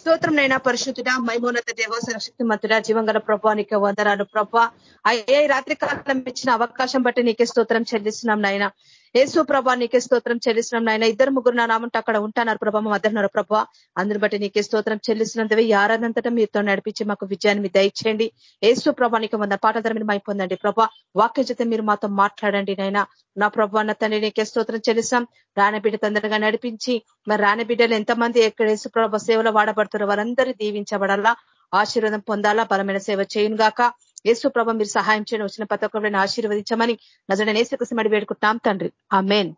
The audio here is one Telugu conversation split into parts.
స్తోత్రం నైనా పరిశుద్ధుడ మైమోన్నత దేవ సరశక్తి మంతుడ జీవంగల ప్రభా నీకు వందనాలు ప్రభా. అయ్యే రాత్రి కాలం ఇచ్చిన అవకాశం బట్టి నీకే స్తోత్రం చెల్లిస్తున్నాం నాయన ఏసు ప్రభా నీకే స్తోత్రం చెల్లిస్తున్నాం నాయన. ఇద్దరు ముగ్గురు నా నామంటే అక్కడ ఉంటున్నారు ప్రభా మా మద్దరున్నారు ప్రభా. అందుని బట్టి నీకే స్తోత్రం చెల్లిస్తున్నంతవే ఆరాధంతటా మీతో నడిపించి మాకు విజయాన్ని మీరు దయచేయండి. ఏసు ప్రభా నీకు వంద పాఠధర మీరు పొందండి ప్రభా. వాక్య చేత మీరు మాతో మాట్లాడండి నైనా నా ప్రభా నా తండ్రి నీకే స్తోత్రం చెల్లిస్తాం. రాణబిడ్డ తొందరగా నడిపించి మరి రాణబిడ్డలు ఎంతమంది ఎక్కడ ఏసు ప్రభ సేవలో వాడబడుతున్నారు వారందరూ దీవించబడాలా ఆశీర్వాదం పొందాలా బలమైన సేవ చేయను గాక యేసు ప్రభ మీరు సహాయం చేయడం వచ్చిన ప్రతి ఒక్కరిని ఆశీర్వదించమని నజడ నేసుకు మడి వేడుకుంటున్నాం తండ్రి. ఆ main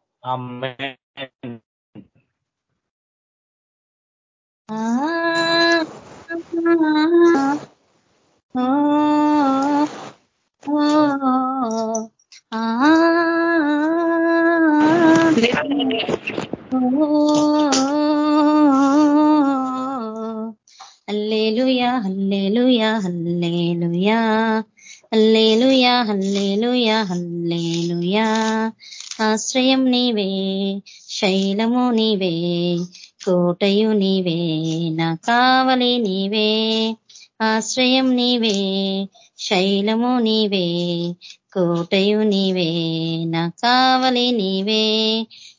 hallelujah hallelujah hallelujah. Hallelujah hallelujah hallelujah. ఆశ్రయం నీవే శైలము నీవే కోటయు నీవే నా కావలి నీవే. ఆశ్రయం నీవే శైలము నీవే కోటయు నీవే నా కావలి నీవే.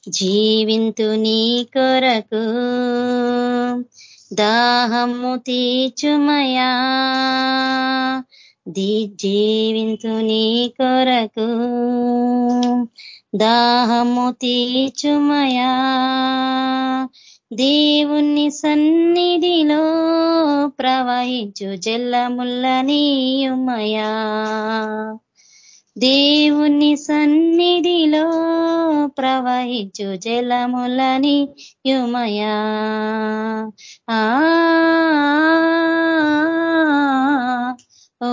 జీవింతు నీ కొరకు దాహము తీచుమయా జీవింతు నీ కొరకు. దాహము తీచుమయా దేవుణ్ణి సన్నిధిలో ప్రవహించు జల్లముల్ల నీయుమయా. దేవుని సన్నిధిలో ప్రవహించు జలములని యుమయా. ఆ ఓ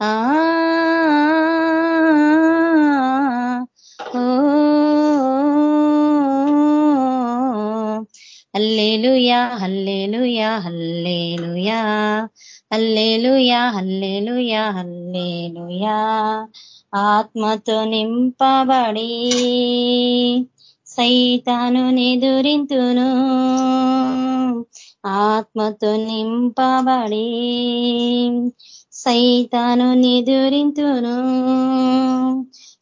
ఆ. Hallelujah hallelujah hallelujah. Hallelujah hallelujah hallelujah. ఆత్మతో నింపబడి సైతాను నిదురింతును. ఆత్మతో నింపబడి సైతాను నిదురింతును.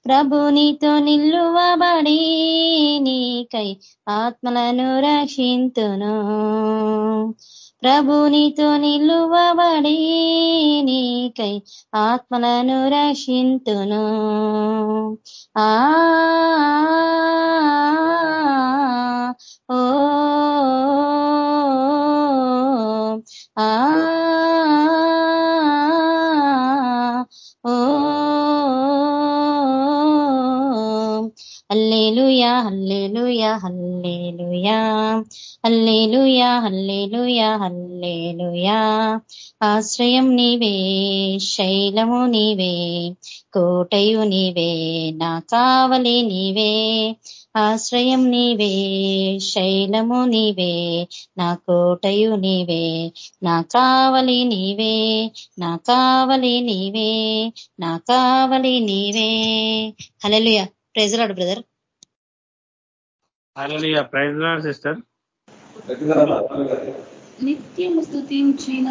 ప్రభునితో నిల్లువబడి నీకై ఆత్మలను రక్షింతును. ప్రభునితో నిలువబడి నీకై ఆత్మలను రక్షింతును. ఆ ఓ ఆ hallelujah hallelujah hallelujah hallelujah hallelujah hallelujah. ఆశ్రయం నీవే శైలము నీవే కోటయు నీవే నా కావలి నీవే. ఆశ్రయం నీవే శైలము నీవే నా కోటయు నీవే నా కావలి నీవే నా కావలి నీవే నా కావలి నీవే. Hallelujah praise the Lord brother praise sister నిత్యము స్థుతించిన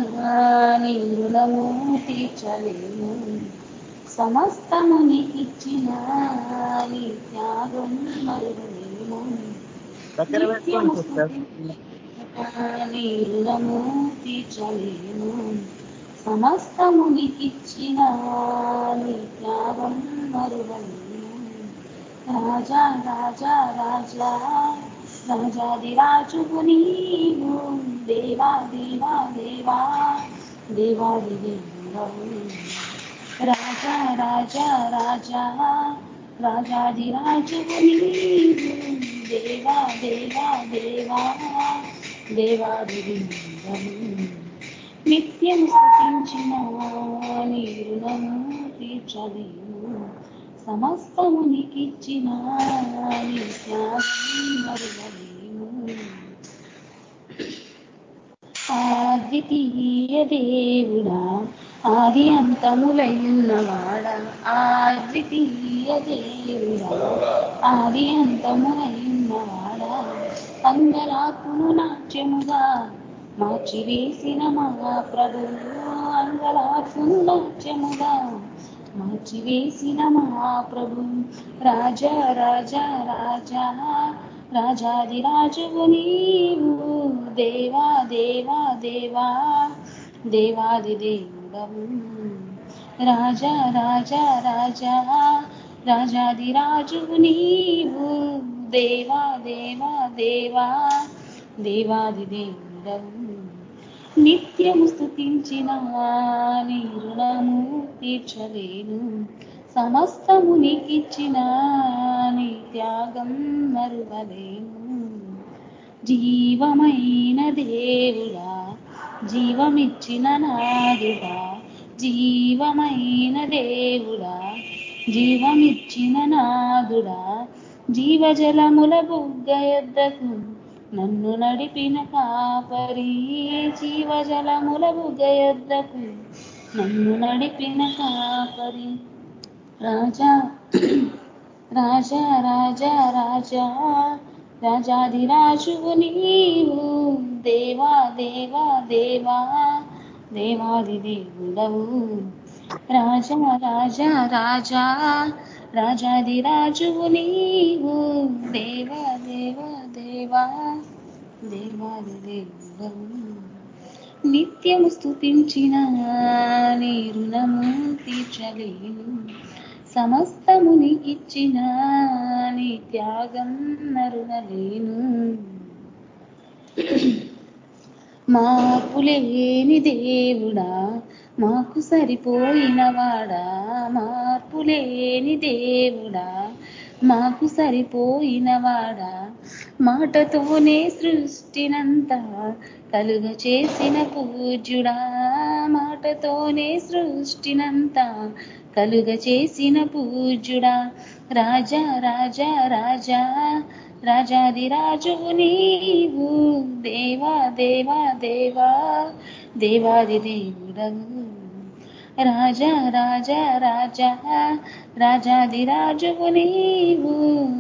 నీరులము తీర్చలేము సమస్తము నీకిచ్చిన నీ త్యాగం మరువలేము. నిత్యము తీర్చలేము సమస్తము నీకిచ్చిన నీ త్యాగం మరువలేము. రాజా రాజా రాజా రాజాది రాజాదిరాజువు నీవు దేవా దేవా దేవా దేవాది దేవుడవు రాజా రాజా రాజా రాజాది రాజాదిరాజువు నీవు దేవా దేవా దేవా దేవాది దేవుడవు నిత్యం స్థుతించిన నీరు నన్ను తీర్చలేము సమస్తము నీకిచ్చిన ఆద్వితీయ దేవుడా ఆది అంతములైనవాడా ఆద్వితీయ దేవుడా ఆది అంతములైనవాడా అంగరాకును నాట్యముగా మార్చివేసిన మహాప్రభువు అంగరాకును నాట్యముగా మార్చివేసిన మహాప్రభు. రాజా రాజా రాజా రాజాది రాజువు నీవు. దేవా దేవా దేవా దేవాది దేవుడవు. రాజా రాజా రాజా రాజాది రాజువు నీవు. దేవా దేవా దేవా దేవాది దేవుడవు. నిత్యము స్థుతించిన నీ రుణము తీర్చలేను సమస్తము నీకిచ్చిన నీ త్యాగం మరువలేను. జీవమైన దేవుడా జీవమిచ్చిన నాదుడా జీవమైన దేవుడా జీవమిచ్చిన నాదుడా. జీవజలముల బుగ్గ యొద్దకు నన్ను నడిపిన కాపరి జీవజలముల బుగ్గ నన్ను నడిపిన కాపరి రాజా రాజా రాజా రాజా రాజాదిరాజువు నీవు. దేవా దేవా దేవా దేవాది దేవుడవు. రాజా రాజా రాజా రాజాది రాజువు నీవు. దేవా దేవా దేవా. దేవాది దేవుడవు నిత్యము స్థుతించిన నీ రుణము తీర్చలేను సమస్తముని ఇచ్చిన నీ త్యాగం నరుణలేను మార్పులేని దేవుడా మాకు సరిపోయిన వాడా. మార్పులేని దేవుడా మాకు సరిపోయిన వాడా. మాటతోనే సృష్టినంతా కలుగ చేసిన పూజ్యుడా. మాటతోనే సృష్టినంతా కలుగ చేసిన పూజ్యుడా. రాజా రాజా రాజా రాజాది రాజువు నీవు. దేవా దేవా దేవా దేవాది దేవుడవు రాజా రాజా రాజా రాజాది రాజువు నీవు.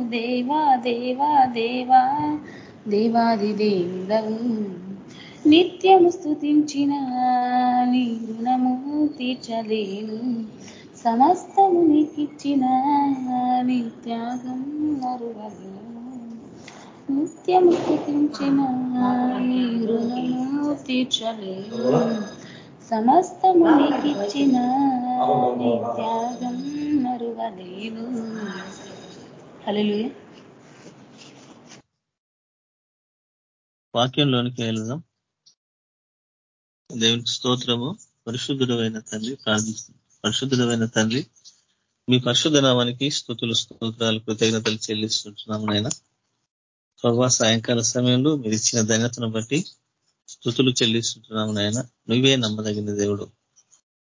దేవా దేవా దేవా దేవాది దేవుడవు. నిత్యము స్థుతించిన నీ రుణము తీర్చలేను సమస్తము నీకిచ్చిన నీ త్యాగం నరువలేను నిత్యము స్థుతించిన నీ రుణము తీర్చలేను సమస్తము నీకిచ్చిన నీ త్యాగం మరువలేను. హలో వాక్యంలోనికి వెళ్దాం దేవునికి స్తోత్రము. పరిశుద్ధుడమైన తండ్రి ప్రార్థిస్తుంది పరిశుద్ధుడమైన తండ్రి మీ పరిశుద్ధ నామానికి స్థుతులు స్తోత్రాలు కృతజ్ఞతలు చెల్లిస్తుంటున్నాము నాయన. ప్రభా సాయంకాల సమయంలో మీరు ఇచ్చిన ధన్యతను బట్టి స్థుతులు చెల్లిస్తున్నావు నాయన. నువ్వే నమ్మదగిన దేవుడు.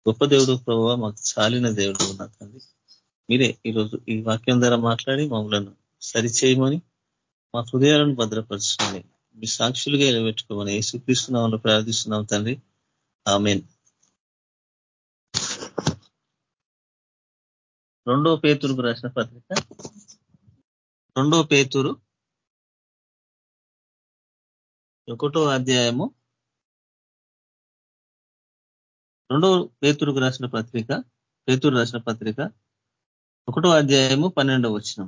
గొప్ప దేవుడు ప్రభావ మాకు చాలిన దేవుడు నా తండ్రి. మీరే ఈరోజు ఈ వాక్యం ద్వారా మాట్లాడి మమ్మలను సరిచేయమని మా హృదయాలను భద్రపరచుకొని మీ సాక్షులుగా నిలబెట్టుకోమని యేసుక్రీస్తున్నామని ప్రార్థిస్తున్నాం తండ్రి. ఆమెన్. రెండో పేతురుకు రాసిన పత్రిక. రెండో పేతురు ఒకటో అధ్యాయము. రెండో పేతురుకు రాసిన పత్రిక పేతురు రాసిన పత్రిక. ఒకటో అధ్యాయము పన్నెండవ వచ్చిన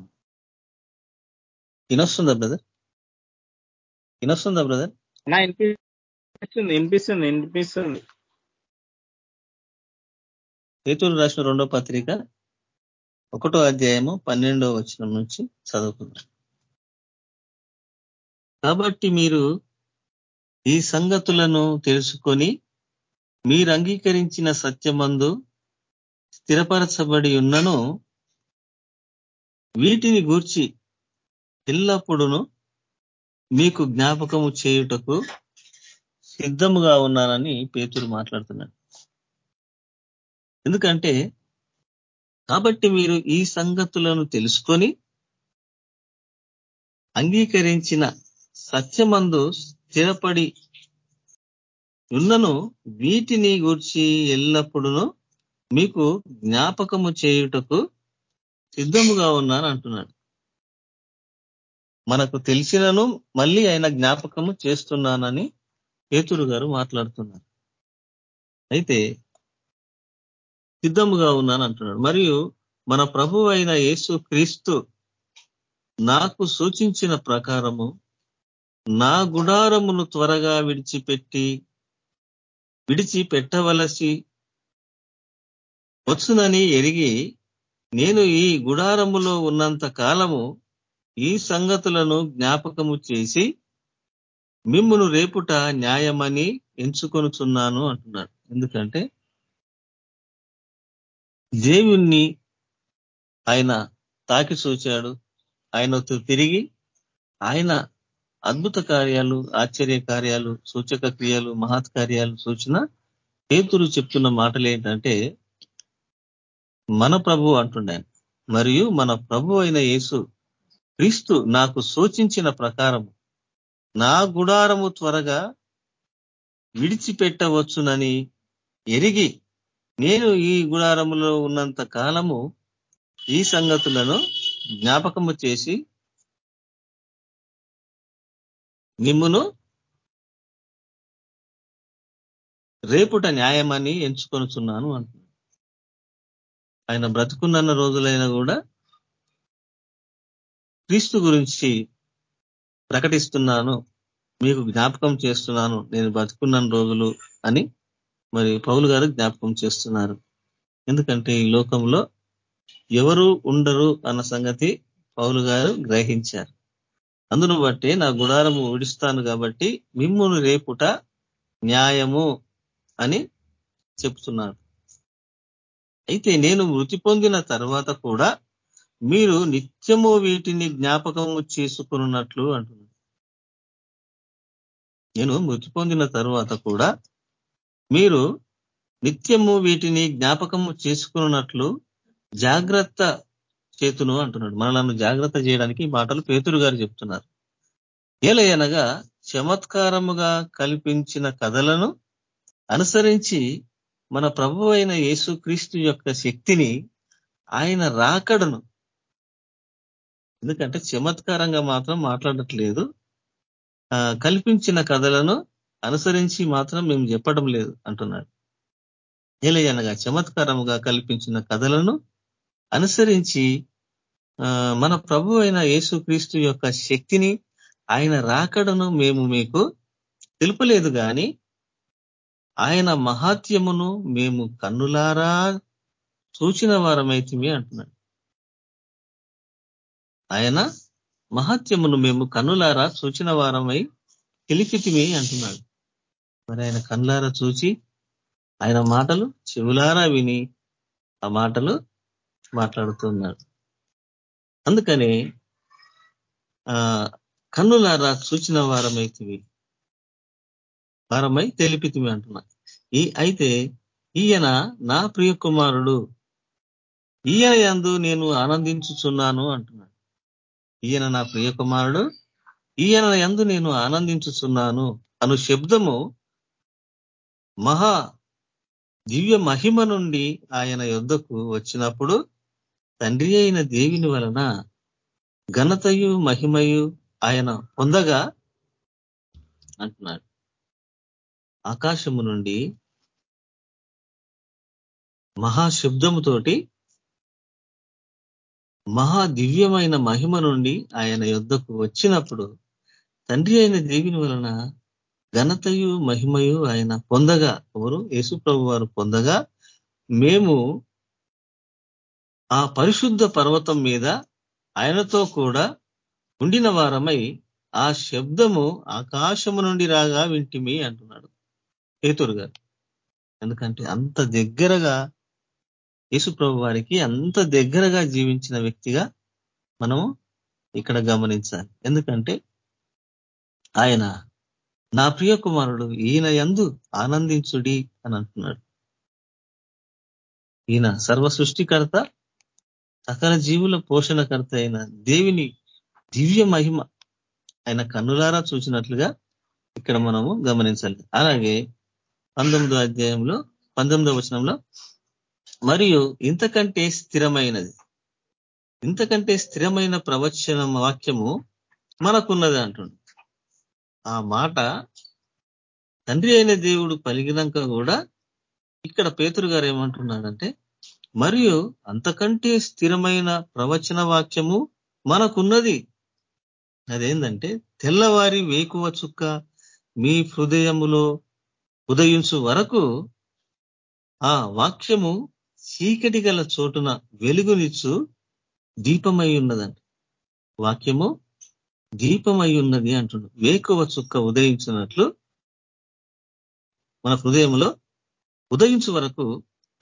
వినొస్తుందా బ్రదర్? వినొస్తుందా బ్రదర్? వినిపిస్తుంది వినిపిస్తుంది. పేతురు రాసిన రెండో పత్రిక ఒకటో అధ్యాయము పన్నెండో వచనం నుంచి చదువుకుందాం. కాబట్టి మీరు ఈ సంగతులను తెలుసుకొని మీరు అంగీకరించిన సత్యమందు స్థిరపరచబడి ఉన్నను వీటిని గూర్చి ఎల్లప్పుడూ మీకు జ్ఞాపకము చేయుటకు సిద్ధముగా ఉన్నానని పేతురు మాట్లాడుతున్నాడు. ఎందుకంటే కాబట్టి మీరు ఈ సంగతులను తెలుసుకొని అంగీకరించిన సత్యమందు స్థిరపడి ఉన్నను వీటిని గూర్చి ఎల్లప్పుడూ మీకు జ్ఞాపకము చేయుటకు సిద్ధముగా ఉన్నాను అంటున్నాడు. మనకు తెలిసినను మళ్ళీ ఆయన జ్ఞాపకము చేస్తున్నానని పేతురు గారు మాట్లాడుతున్నారు. అయితే సిద్ధముగా ఉన్నాను అంటున్నాడు. మరియు మన ప్రభు అయిన యేసు క్రీస్తు నాకు సూచించిన ప్రకారము నా గుడారమును త్వరగా విడిచిపెట్టి విడిచి పెట్టవలసి వచ్చునని ఎరిగి నేను ఈ గుడారములో ఉన్నంత కాలము ఈ సంగతులను జ్ఞాపకము చేసి మిమ్మును రేపుట న్యాయమని ఎంచుకొనుచున్నాను అంటున్నాడు. ఎందుకంటే దేవుణ్ణి ఆయన తాకి చూచాడు ఆయనతో తిరిగి ఆయన అద్భుత కార్యాలు ఆశ్చర్య కార్యాలు సూచక క్రియలు మహత్ కార్యాలు సూచన పేతురు చెప్తున్న మాటలు ఏంటంటే మన ప్రభు అంటుండే. మరియు మన ప్రభు అయిన యేసు క్రీస్తు నాకు సూచించిన ప్రకారం నా గుడారము త్వరగా విడిచిపెట్టవచ్చునని ఎరిగి నేను ఈ గుడారములో ఉన్నంత కాలము ఈ సంగతులను జ్ఞాపకము చేసి నిమ్మును రేపుట న్యాయమని ఎంచుకొనుచున్నాను అంటున్నాను ఆయన బ్రతుకున్న రోజులైనా కూడా క్రీస్తు గురించి ప్రకటిస్తున్నాను మీకు జ్ఞాపకం చేస్తున్నాను నేను బతుకున్న రోజులు అని మరి పౌలు గారు జ్ఞాపకం చేస్తున్నారు. ఎందుకంటే ఈ లోకంలో ఎవరు ఉండరు అన్న సంగతి పౌలు గారు గ్రహించారు. అందును బట్టి నా గుడారము విడుస్తాను కాబట్టి మిమ్మును రేపుట న్యాయము అని చెప్తున్నాడు. అయితే నేను మృతి పొందిన తర్వాత కూడా మీరు నిత్యము వీటిని జ్ఞాపకము చేసుకున్నట్లు అంటున్నాడు. నేను మృతి పొందిన తర్వాత కూడా మీరు నిత్యము వీటిని జ్ఞాపకము చేసుకున్నట్లు జాగ్రత్త చేతును అంటున్నాడు. మనల్ని జాగ్రత్త చేయడానికి మాటలు పేతురు గారు చెప్తున్నారు. ఏలయనగా చమత్కారముగా కల్పించిన కథలను అనుసరించి మన ప్రభు అయిన యేసుక్రీస్తు యొక్క శక్తిని ఆయన రాకడను. ఎందుకంటే చమత్కారంగా మాత్రం మాట్లాడట్లేదు. కల్పించిన కథలను అనుసరించి మాత్రం మేము చెప్పడం లేదు అంటున్నాడు. ఏలయనగా చమత్కారముగా కల్పించిన కథలను అనుసరించి మన ప్రభు అయిన యేసుక్రీస్తు యొక్క శక్తిని ఆయన రాకడను మేము మీకు తెలుపలేదు కానీ ఆయన మహాత్యమును మేము కన్నులారా చూచిన వారమైతిమి అంటున్నాడు. ఆయన మహాత్యమును మేము కన్నులారా చూచిన వారమై తెలిపితిమి అంటున్నాడు. మరి ఆయన కన్నులారా చూచి ఆయన మాటలు చెవులారా విని ఆ మాటలు మాట్లాడుతున్నాడు అందుకని ఆ కన్నులారా సూచన వారమైతివి. వారమై తెలిపితివి అంటున్నా. ఈ అయితే ఈయన నా ప్రియ కుమారుడు. ఈయన యందు నేను ఆనందించుచున్నాను అంటున్నాడు ఈయన నా ప్రియ కుమారుడు. ఈయన యందు నేను ఆనందించుచున్నాను అను శబ్దము మహా దివ్య మహిమ నుండి ఆయన యుద్ధకు వచ్చినప్పుడు తండ్రి అయిన దేవిని వలన ఘనతయు మహిమయు ఆయన పొందగా అంటున్నాడు. ఆకాశము నుండి మహాశబ్దముతోటి మహా దివ్యమైన మహిమ నుండి ఆయన యుద్ధకు వచ్చినప్పుడు తండ్రి అయిన దేవిని వలన ఘనతయు మహిమయు ఆయన పొందగా ఎవరు? యేసుప్రభు వారు పొందగా మేము ఆ పరిశుద్ధ పర్వతం మీద ఆయనతో కూడా ఉండిన వారమై ఆ శబ్దము ఆకాశము నుండి రాగా వింటిమి అంటున్నాడు. పేతురు గారు. ఎందుకంటే అంత దగ్గరగా యేసుప్రభు వారికి అంత దగ్గరగా జీవించిన వ్యక్తిగా మనము ఇక్కడ గమనించాలి. ఎందుకంటే ఆయన నా ప్రియ కుమారుడు ఈయన ఎందు ఆనందించుడి అని అంటున్నాడు. ఈయన సర్వ సృష్టికర్త సకల జీవుల పోషణకర్త అయిన దేవిని దివ్య మహిమ ఆయన కన్నులారా చూసినట్లుగా ఇక్కడ మనము గమనించాలి. అలాగే పంతొమ్మిదో అధ్యాయంలో పంతొమ్మిదో వచనంలో మరియు ఇంతకంటే స్థిరమైనది ఇంతకంటే స్థిరమైన ప్రవచన వాక్యము మనకున్నది అంటుండు. ఆ మాట తండ్రి అయిన దేవుడు పలిగినాక కూడా ఇక్కడ పేతురు గారు ఏమంటున్నాడంటే మరియు అంతకంటే స్థిరమైన ప్రవచన వాక్యము మనకున్నది. అదేంటంటే తెల్లవారి వేకువ చుక్క మీ హృదయములో ఉదయించు వరకు ఆ వాక్యము చీకటి గల చోటున వెలుగునిచ్చు దీపమై ఉన్నదంట వాక్యము దీపమై ఉన్నది అంటున్నాడు వేకువ చుక్క ఉదయించినట్లు మన హృదయంలో ఉదయించు వరకు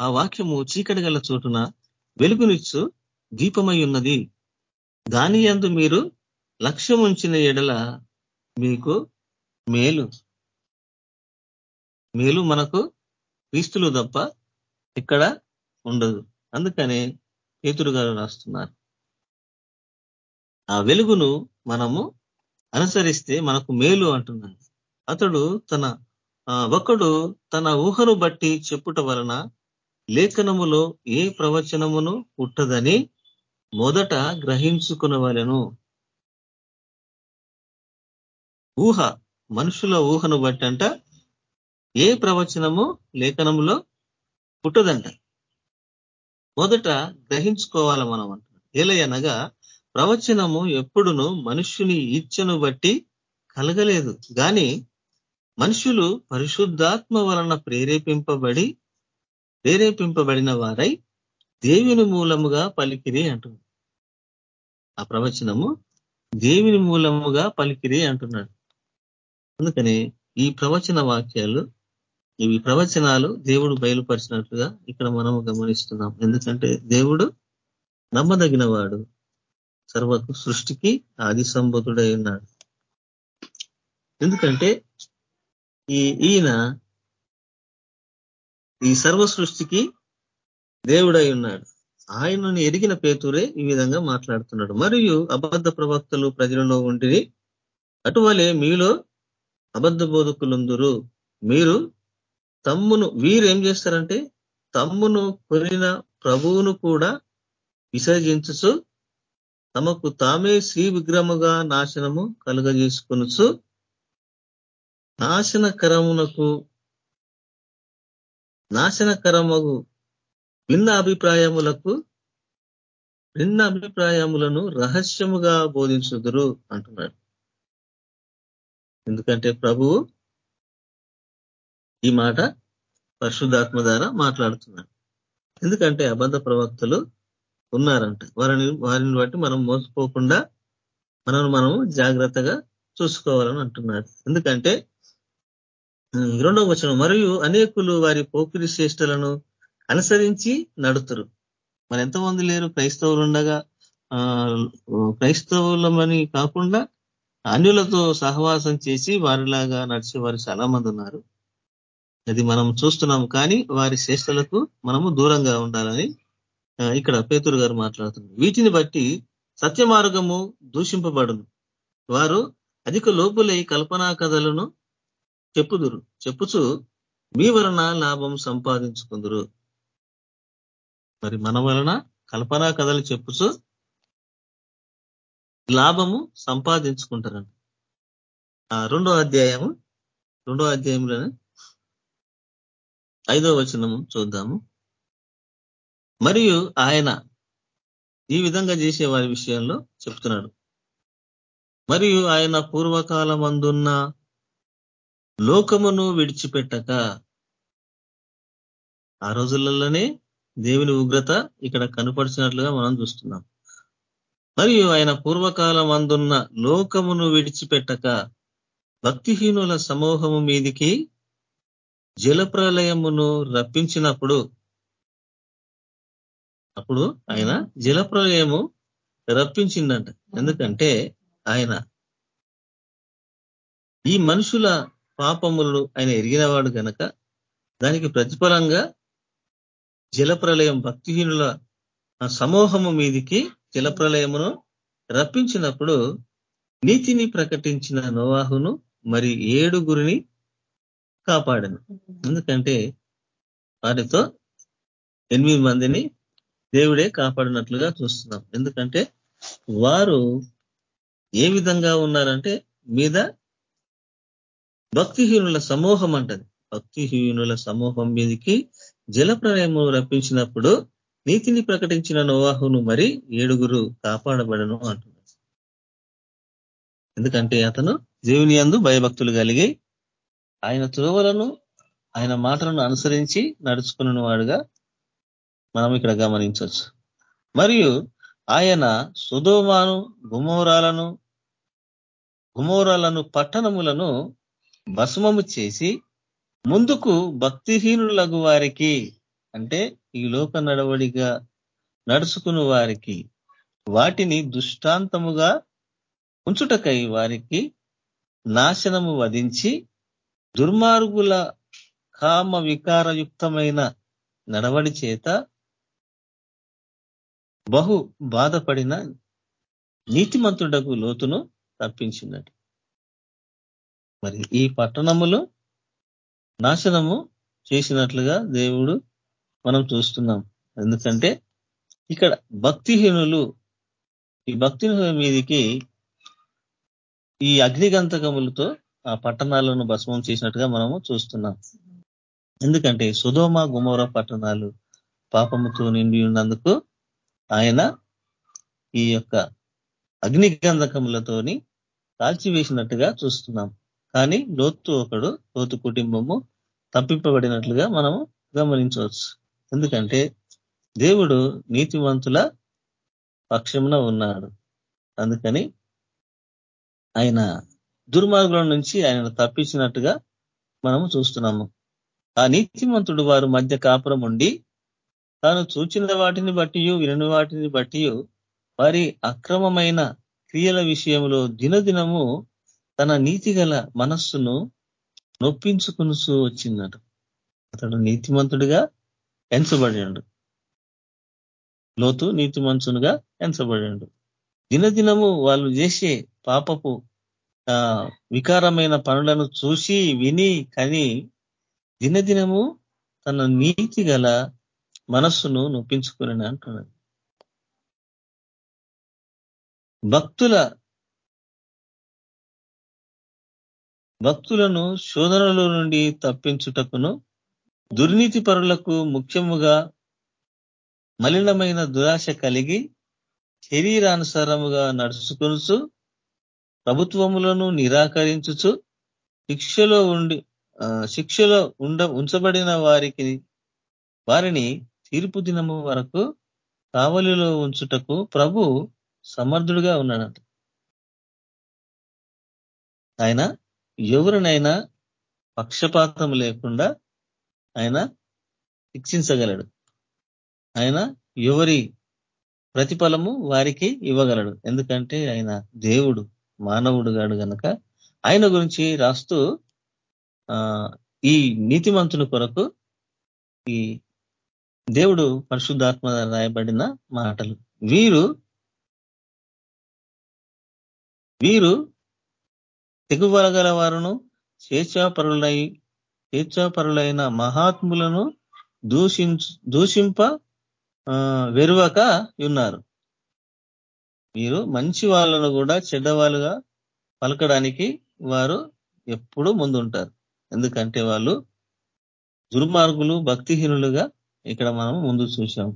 ఆ వాక్యము చీకటి గల చోటున వెలుగునిచ్చు దీపమై ఉన్నది. దాని అందు మీరు లక్ష్యం ఉంచిన ఎడల మీకు మేలు. మేలు మనకు క్రీస్తులు తప్ప ఇక్కడ ఉండదు. అందుకనే పేతురు గారు రాస్తున్నారు. ఆ వెలుగును మనము అనుసరిస్తే మనకు మేలు అంటున్నాడు. అతడు తన ఒకడు తన ఊహను బట్టి చెప్పుట వలన లేఖనములో ఏ ప్రవచనమును పుట్టదని మొదట గ్రహించుకునవలను. ఊహ మనుషుల ఊహను బట్టి అంట ఏ ప్రవచనము లేఖనములో పుట్టదంట. మొదట గ్రహించుకోవాల మనం అంటున్నాం ఏలయనగా ప్రవచనము ఎప్పుడును మనుష్యుని ఇచ్చను బట్టి కలగలేదు. కానీ మనుషులు పరిశుద్ధాత్మ వలన ప్రేరేపింపబడి ప్రేరేపింపబడిన వారై దేవుని మూలముగా పలికిరి అంటున్నాడు. ఆ ప్రవచనము దేవుని మూలముగా పలికిరి అంటున్నాడు. అందుకని ఈ ప్రవచన వాక్యాలు ఇవి ప్రవచనాలు దేవుడు బయలుపరిచినట్లుగా ఇక్కడ మనము గమనిస్తున్నాం. ఎందుకంటే దేవుడు నమ్మదగిన వాడు సర్వ సృష్టికి ఆది సంబోధుడై ఉన్నాడు. ఎందుకంటే ఈ ఈయన ఈ సర్వ సృష్టికి దేవుడై ఉన్నాడు. ఆయనను ఎరిగిన పేతురే ఈ విధంగా మాట్లాడుతున్నాడు. మరియు అబద్ధ ప్రవక్తలు ప్రజలలో ఉండి అటువలే మీలో అబద్ధ బోధకులందరూ. మీరు తమ్మును వీరు ఏం చేస్తారంటే తమ్మును కొనిన ప్రభువును కూడా విసర్జించుచు తమకు తామే శ్రీ విగ్రహముగా నాశనము కలుగజేసుకొనుచు నాశనకరమునకు నాశనకరమగు భిన్న అభిప్రాయములకు భిన్న అభిప్రాయములను రహస్యముగా బోధించుదురు అంటున్నాడు. ఎందుకంటే ప్రభువు ఈ మాట పరిశుద్ధాత్మ ద్వారా మాట్లాడుతున్నాడు. ఎందుకంటే అబద్ధ ప్రవక్తలు ఉన్నారంట. వారిని వారిని బట్టి మనం మోసపోకుండా మనం మనము జాగ్రత్తగా చూసుకోవాలని అంటున్నారు ఎందుకంటే రెండవ వచనం మరియు అనేకులు వారి పోకిరి శ్రేష్టలను అనుసరించి నడుతురు. మరి ఎంతమంది లేరు? క్రైస్తవులు ఉండగా క్రైస్తవులమని కాకుండా అన్యులతో సహవాసం చేసి వారిలాగా నడిచే వారు చాలా మంది ఉన్నారు. అది మనం చూస్తున్నాం కానీ వారి శ్రేష్టలకు మనము దూరంగా ఉండాలని ఇక్కడ పేతురు గారు మాట్లాడుతున్నారు. వీటిని బట్టి సత్య మార్గము దూషింపబడును. వారు అధిక లోపులై కల్పనా కథలను చెప్పుదురు. చెప్పుచు మీ వలన లాభం సంపాదించుకుందరు. మరి మన వలన కల్పనా కథలు చెప్పుచు లాభము సంపాదించుకుంటారంట. ఆ రెండో అధ్యాయము రెండో అధ్యాయంలోనే ఐదో వచనము చూద్దాము. మరియు ఆయన ఈ విధంగా చేసే వారి విషయంలో చెప్తున్నాడు. మరియు ఆయన పూర్వకాలం అందున్న లోకమును విడిచిపెట్టక ఆ రోజులలోనే దేవుని ఉగ్రత ఇక్కడ కనపరిచినట్లుగా మనం చూస్తున్నాం. మరియు ఆయన పూర్వకాలం అందున్న లోకమును విడిచిపెట్టక భక్తిహీనుల సమూహము మీదికి జలప్రలయమును రప్పించినప్పుడు అప్పుడు ఆయన జలప్రలయము రప్పించిందంట. ఎందుకంటే ఆయన ఈ మనుషుల పాపములు ఆయన ఎరిగినవాడు గనక దానికి ప్రతిఫలంగా జలప్రలయం భక్తిహీనుల సమూహము మీదికి జలప్రలయమును రప్పించినప్పుడు నీతిని ప్రకటించిన నోవాహును మరి ఏడుగురిని కాపాడను. ఎందుకంటే వారితో ఎనిమిది మందిని దేవుడే కాపాడినట్లుగా చూస్తున్నాం. ఎందుకంటే వారు ఏ విధంగా ఉన్నారంటే మీద భక్తిహీనుల సమూహం అంటది భక్తిహీనుల సమూహం మీదికి జలప్రలయము రప్పించినప్పుడు నీతిని ప్రకటించిన నోవాహును మరి ఏడుగురు కాపాడబడను అంటున్నారు. ఎందుకంటే అతను దేవుని అందు భయభక్తులు కలిగి ఆయన త్రోవలను ఆయన మాటలను అనుసరించి నడుచుకున్న వాడుగా మనం ఇక్కడ గమనించవచ్చు. మరియు ఆయన సుధోమాను గుమోరాలను గుమోరాలను పట్టణములను భస్మము చేసి ముందుకు భక్తిహీనులగు వారికి అంటే ఈ లోక నడవడిగా నడుచుకున్న వారికి వాటిని దుష్టాంతముగా ఉంచుటకై వారికి నాశనము వధించి దుర్మార్గుల కామ వికారయుక్తమైన నడవడి చేత బహు బాధపడిన నీతిమంతుడకు లోతును తప్పించినట్టు మరి ఈ పట్టణములు నాశనము చేసినట్లుగా దేవుడు మనం చూస్తున్నాం. ఎందుకంటే ఇక్కడ భక్తిహీనులు ఈ భక్తిహీనుల మీదికి ఈ అగ్నిగంతకములతో ఆ పట్టణాలను భస్మం చేసినట్టుగా మనము చూస్తున్నాం. ఎందుకంటే సుధోమ గుమోర పట్టణాలు పాపముతో నిండి ఉన్నందుకు ఆయన ఈ యొక్క అగ్నిగంధకములతోని కాల్చివేసినట్టుగా చూస్తున్నాం. కానీ లోతు ఒకడు లోతు కుటుంబము తప్పింపబడినట్లుగా మనము గమనించవచ్చు. ఎందుకంటే దేవుడు నీతివంతుల పక్షమున ఉన్నాడు. అందుకని ఆయన దుర్మార్గుల నుంచి ఆయన తప్పించినట్టుగా మనము చూస్తున్నాము. ఆ నీతిమంతుడు వారు మధ్య కాపురం ఉండి తాను చూచిన వాటిని బట్టి వినని వాటిని బట్టి వారి అక్రమమైన క్రియల విషయంలో దినదినము తన నీతిగల మనస్సును నొప్పించుకునుసు వచ్చిందట. అతడు నీతిమంతుడిగా ఎంచబడాడు. లోతు నీతిమంతునుగా ఎంచబడాడు. దినదినము వాళ్ళు చేసే పాపపు వికారమైన పనులను చూసి విని కని దినదినము తన నీతి గల మనస్సును నొప్పించుకుని అంటున్నాడు. భక్తుల భక్తులను శోధనల నుండి తప్పించుటకును దుర్నీతి పరులకు ముఖ్యముగా మలినమైన దురాశ కలిగి శరీరానుసారముగా నడుచుకొనుచు ప్రభుత్వములను నిరాకరించుచు శిక్షలో ఉండి శిక్షలో ఉండ ఉంచబడిన వారికి వారిని తీర్పు దినము వరకు కావలిలో ఉంచుటకు ప్రభు సమర్థుడుగా ఉన్నాడంట ఆయన ఎవరినైనా పక్షపాతం లేకుండా ఆయన శిక్షించగలడు. ఆయన ఎవరి ప్రతిఫలము వారికి ఇవ్వగలడు. ఎందుకంటే ఆయన దేవుడు మానవుడు గాడు గనక. ఆయన గురించి రాస్తూ ఈ నీతిమంతుని కొరకు ఈ దేవుడు పరిశుద్ధాత్మ రాయబడిన మాటలు. వీరు వీరు తెగువలగల వారును స్వేచ్ఛాపరులై స్వేచ్ఛాపరులైన మహాత్ములను దూషించు దూషింప వెరువక ఉన్నారు. మీరు మంచి వాళ్ళను కూడా చెడ్డవాళ్ళుగా పలకడానికి వారు ఎప్పుడూ ముందుంటారు. ఎందుకంటే వాళ్ళు దుర్మార్గులు భక్తిహీనులుగా ఇక్కడ మనం ముందు చూసాం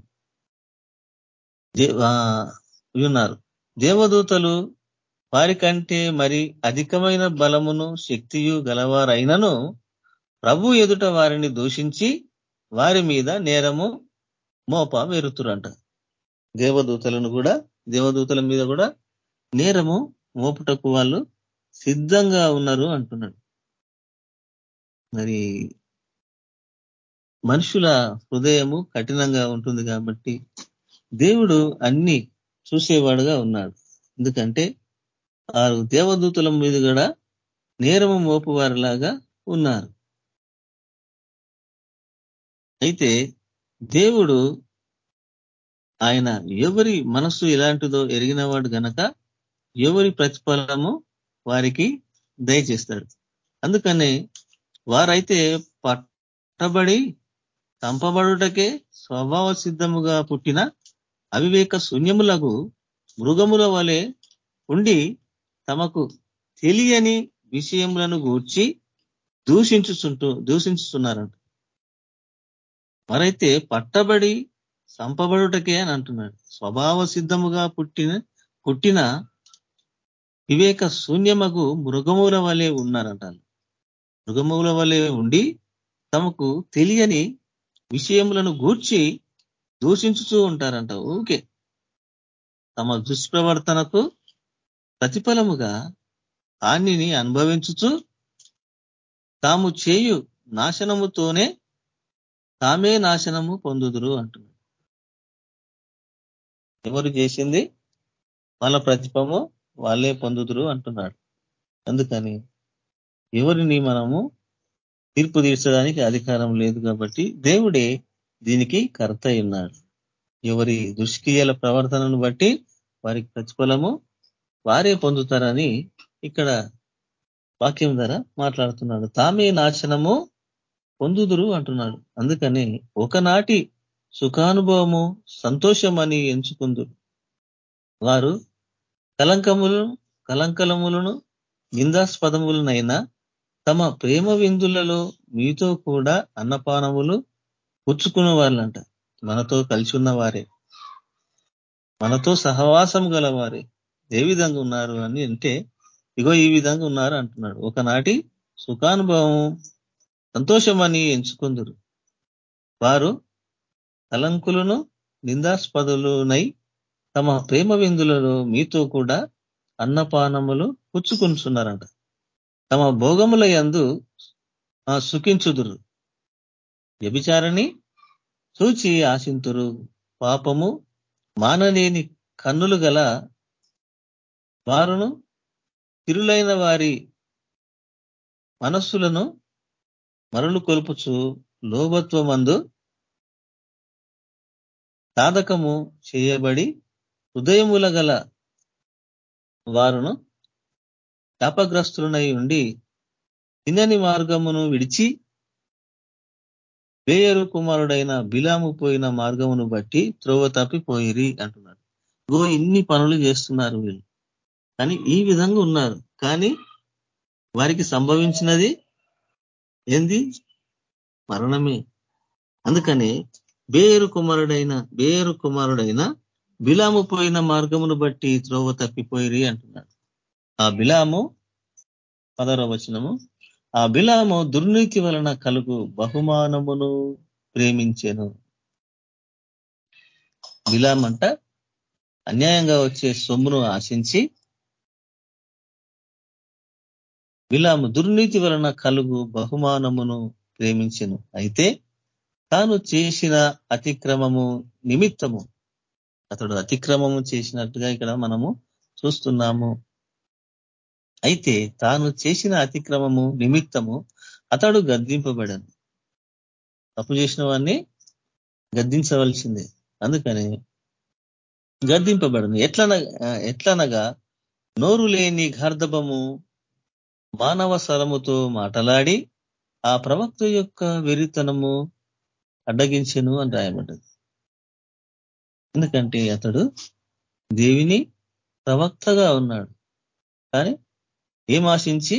ఉన్నారు. దేవదూతలు వారికంటే మరి అధికమైన బలమును శక్తియు గలవారైనను ప్రభు ఎదుట వారిని దూషించి వారి మీద నేరము మోప వెరుతురంట. దేవదూతలను కూడా దేవదూతల మీద కూడా నేరము మోపుటకు వాళ్ళు సిద్ధంగా ఉన్నారు అంటున్నాడు. మరి మనుషుల హృదయము కఠినంగా ఉంటుంది కాబట్టి దేవుడు అన్ని చూసేవాడుగా ఉన్నాడు. ఎందుకంటే ఆరు దేవదూతుల మీద కూడా నేరము మోపువారిలాగా ఉన్నారు. అయితే దేవుడు ఆయన ఎవరి మనస్సు ఎలాంటిదో ఎరిగినవాడు గనక ఎవరి ప్రతిఫలము వారికి దయచేస్తాడు. అందుకనే వారైతే పట్టబడి చంపబడుటకే స్వభావ సిద్ధముగా పుట్టిన అవివేక శూన్యములకు మృగముల వలె ఉండి తమకు తెలియని విషయములను గూర్చి దూషించుచుంటూ దూషించుతున్నారంట మరైతే పట్టబడి సంపబడుటకే అని అంటున్నాడు. స్వభావ సిద్ధముగా పుట్టిన పుట్టిన వివేక శూన్యమగు మృగముల వలె ఉన్నారంట మృగముల వలె ఉండి తమకు తెలియని విషయములను గూర్చి దూషించుతూ ఉంటారంట. ఓకే తమ దుష్ప్రవర్తనకు ప్రతిఫలముగా హానిని అనుభవించుచు తాము చేయు నాశనముతోనే తామే నాశనము పొందుదురు అంటున్నాడు. ఎవరు చేసింది? వాళ్ళ ప్రతిఫము వాళ్ళే పొందుదురు అంటున్నాడు. అందుకని ఎవరిని మనము తీర్పు తీర్చడానికి అధికారం లేదు కాబట్టి దేవుడే దీనికి కర్త ఉన్నాడు ఎవరి దుష్క్రియల ప్రవర్తనను బట్టి వారికి ప్రతిఫలము వారే పొందుతారని ఇక్కడ వాక్యం ద్వారా మాట్లాడుతున్నాడు. తామే నాశనము పొందుదురు అంటున్నాడు. అందుకని ఒకనాటి సుఖానుభవము సంతోషమని ఎంచుకుందురు వారు కలంకములను కలంకలములను నిందాస్పదములనైనా తమ ప్రేమ విందులలో మీతో కూడా అన్నపానములు పుచ్చుకున్న వాళ్ళంట మనతో కలిసి ఉన్నవారే. మనతో సహవాసం గలవారే. ఏ విధంగా ఉన్నారు అని అంటే ఇగో ఈ విధంగా ఉన్నారు అంటున్నాడు. ఒకనాటి సుఖానుభవం సంతోషమని ఎంచుకుందరు. వారు కలంకులను నిందాస్పదులునై తమ ప్రేమ విందులలో మీతో కూడా అన్నపానములు పుచ్చుకుంటున్నారంట తమ భోగముల యందు సుఖించుదురు. వ్యభిచారని చూచి ఆశింతురు. పాపము మానలేని కన్నులు గల వారును తిరులైన వారి మనస్సులను మరలు కొలుపుచు లోభత్వమందు సాధకము చేయబడి హృదయముల గల వారును శాపగ్రస్తులనై ఉండి తినని మార్గమును విడిచి వేయరు కుమారుడైన బిలాము పోయిన మార్గమును బట్టి త్రోవ తప్పిపోయిరి అంటున్నాడు. గో ఇన్ని పనులు చేస్తున్నారు వీళ్ళు. కానీ ఈ విధంగా ఉన్నారు. కానీ వారికి సంభవించినది ఏంది? మరణమే. అందుకని బేరు కుమారుడైన బేరు కుమారుడైన బిలాము పోయిన మార్గమును బట్టి త్రోవ తప్పిపోయిరి అంటున్నాడు. ఆ బిలాము పదర వచనము ఆ బిలాము దుర్నీతి వలన కలుగు బహుమానమును ప్రేమించాను. బిలామంట అన్యాయంగా వచ్చే సొమ్మును ఆశించి విలాము దుర్నీతి వలన కలుగు బహుమానమును ప్రేమించెను. అయితే తాను చేసిన అతిక్రమము నిమిత్తము అతడు అతిక్రమము చేసినట్టుగా ఇక్కడ మనము చూస్తున్నాము. అయితే తాను చేసిన అతిక్రమము నిమిత్తము అతడు గద్దింపబడను. తప్పు చేసిన వాడిని గద్దించవలసిందే. అందుకని గద్దింపబడను. ఎట్లన ఎట్లనగా నోరు లేని గార్ధపము మానవ స్వరముతో మాటలాడి ఆ ప్రవక్త యొక్క వెరితనము అడ్డగించను అని రాయబడ్డది. ఎందుకంటే అతడు దేవిని ప్రవక్తగా ఉన్నాడు. కానీ ఏం ఆశించి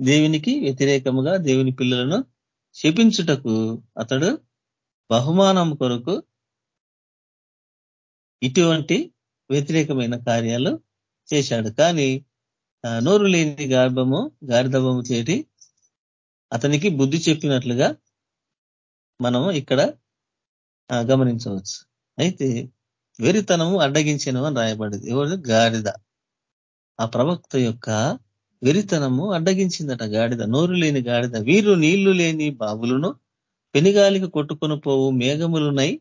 దేవునికి వ్యతిరేకముగా దేవుని పిల్లలను శపించుటకు అతడు బహుమానం కొరకు ఇటువంటి వ్యతిరేకమైన కార్యాలు చేశాడు. కానీ నోరు లేని గర్భము గార్ధభము చేటి అతనికి బుద్ధి చెప్పినట్లుగా మనము ఇక్కడ గమనించవచ్చు. అయితే వెరితనము అడ్డగించను అని రాయబడింది. ఎవరు? గాడిద. ఆ ప్రవక్త యొక్క వెరితనము అడ్డగించిందట గాడిద. నోరు లేని గాడిద. వీరు నీళ్ళు లేని బావులను పెనుగాలికి కొట్టుకొని పోవు మేఘములునై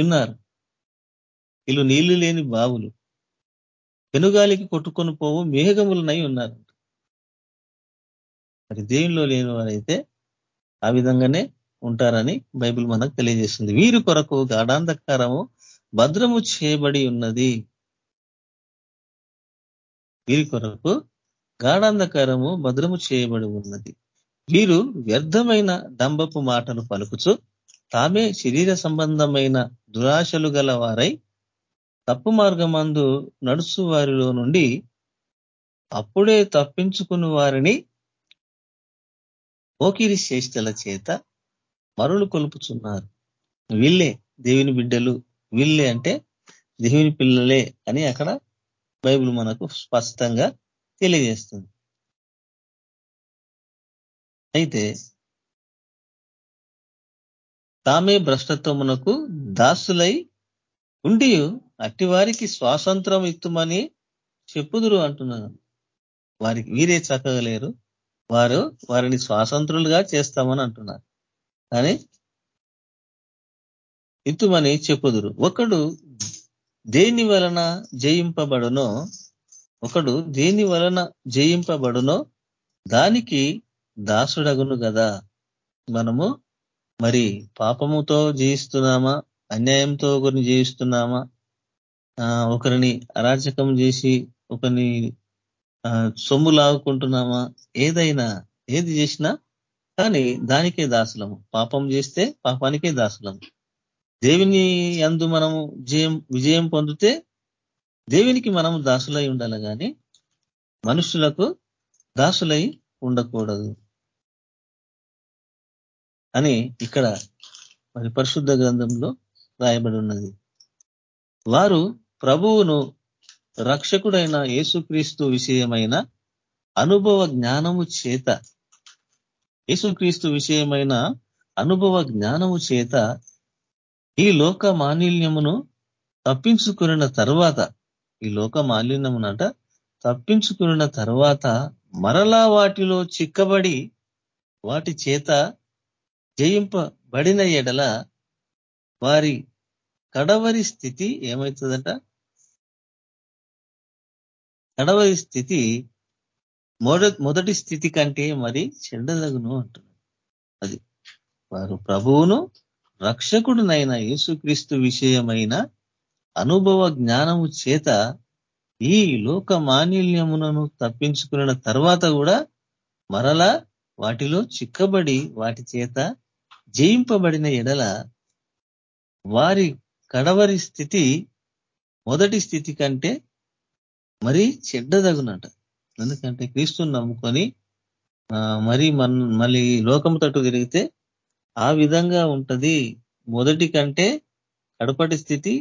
ఉన్నారు. వీళ్ళు నీళ్ళు లేని బావులు. పెనుగాలికి కొట్టుకొని పోవు మేఘములనై ఉన్నారు. మరి దేవుల్లో లేని వారైతే ఆ విధంగానే ఉంటారని బైబిల్ మనకు తెలియజేస్తుంది. వీరి కొరకు గాఢాంధకారము భద్రము చేయబడి ఉన్నది. వీరి కొరకు గాఢాంధకారము భద్రము చేయబడి ఉన్నది. వీరు వ్యర్థమైన డంబపు మాటలు పలుకుచు తామే శరీర సంబంధమైన దురాశలు గల వారై తప్పు మార్గమందు నడుచు వారిలో నుండి అప్పుడే తప్పించుకుని వారిని ఓకిరి చేష్టల చేత మరులు కొలుపుచున్నారు. వీళ్ళే దేవుని బిడ్డలు. వీళ్ళే అంటే దేవుని పిల్లలే అని అక్కడ బైబిల్ మనకు స్పష్టంగా తెలియజేస్తుంది. అయితే తామే భ్రష్టత్వమునకు దాసులై ఉండి అట్టివారికి స్వాతంత్రం ఇత్తుమని చెప్పుదురు అంటున్నాను. వారికి వీరే చక్కగలేరు వారు వారిని స్వాతంత్రులుగా చేస్తామని అంటున్నారు. కానీ ఇత్తుమని చెప్పుదురు. ఒకడు దేని వలన జయింపబడునో ఒకడు దేని వలన జయింపబడునో దానికి దాసుడగును కదా మనము మరి పాపముతో జీవిస్తున్నామా అన్యాయంతో కొన్ని జీవిస్తున్నామా? ఒకరిని అరాచకం చేసి ఒకరిని సొమ్ము లాగుకుంటున్నామా? ఏదైనా ఏది చేసినా కానీ దానికే దాసులము. పాపం చేస్తే పాపానికే దాసులము. దేవుని అందు మనము విజయం విజయం పొందితే దేవునికి మనము దాసులై ఉండాలి కానీ మనుషులకు దాసులై ఉండకూడదు అని ఇక్కడ మరి పరిశుద్ధ గ్రంథంలో రాయబడి ఉన్నది. వారు ప్రభువును రక్షకుడైన యేసుక్రీస్తు విషయమైన అనుభవ జ్ఞానము చేత యేసుక్రీస్తు విషయమైన అనుభవ జ్ఞానము చేత ఈ లోక మాలిన్యమును తప్పించుకున్న తర్వాత ఈ లోక మాలిన్యమునట తప్పించుకున్న తర్వాత మరలా వాటిలో చిక్కబడి వాటి చేత జయింపబడిన ఎడల వారి కడవరి స్థితి ఏమవుతుందట కడవరి స్థితి మొదటి స్థితి కంటే మరి చెండదగును అంటున్నారు అది వారు ప్రభువును రక్షకుడునైన యేసుక్రీస్తు విషయమైన అనుభవ జ్ఞానము చేత ఈ లోక మానిల్యమునను తప్పించుకున్న తర్వాత కూడా మరలా వాటిలో చిక్కబడి వాటి చేత జయింపబడిన ఎడల వారి కడవరి స్థితి మొదటి స్థితి కంటే మరి చెడ్డదగునట. ఎందుకంటే క్రీస్తుని నమ్ముకొని మరి మన మళ్ళీ లోకం తట్టు తిరిగితే ఆ విధంగా ఉంటది. మొదటి కంటే కడపటి స్థితి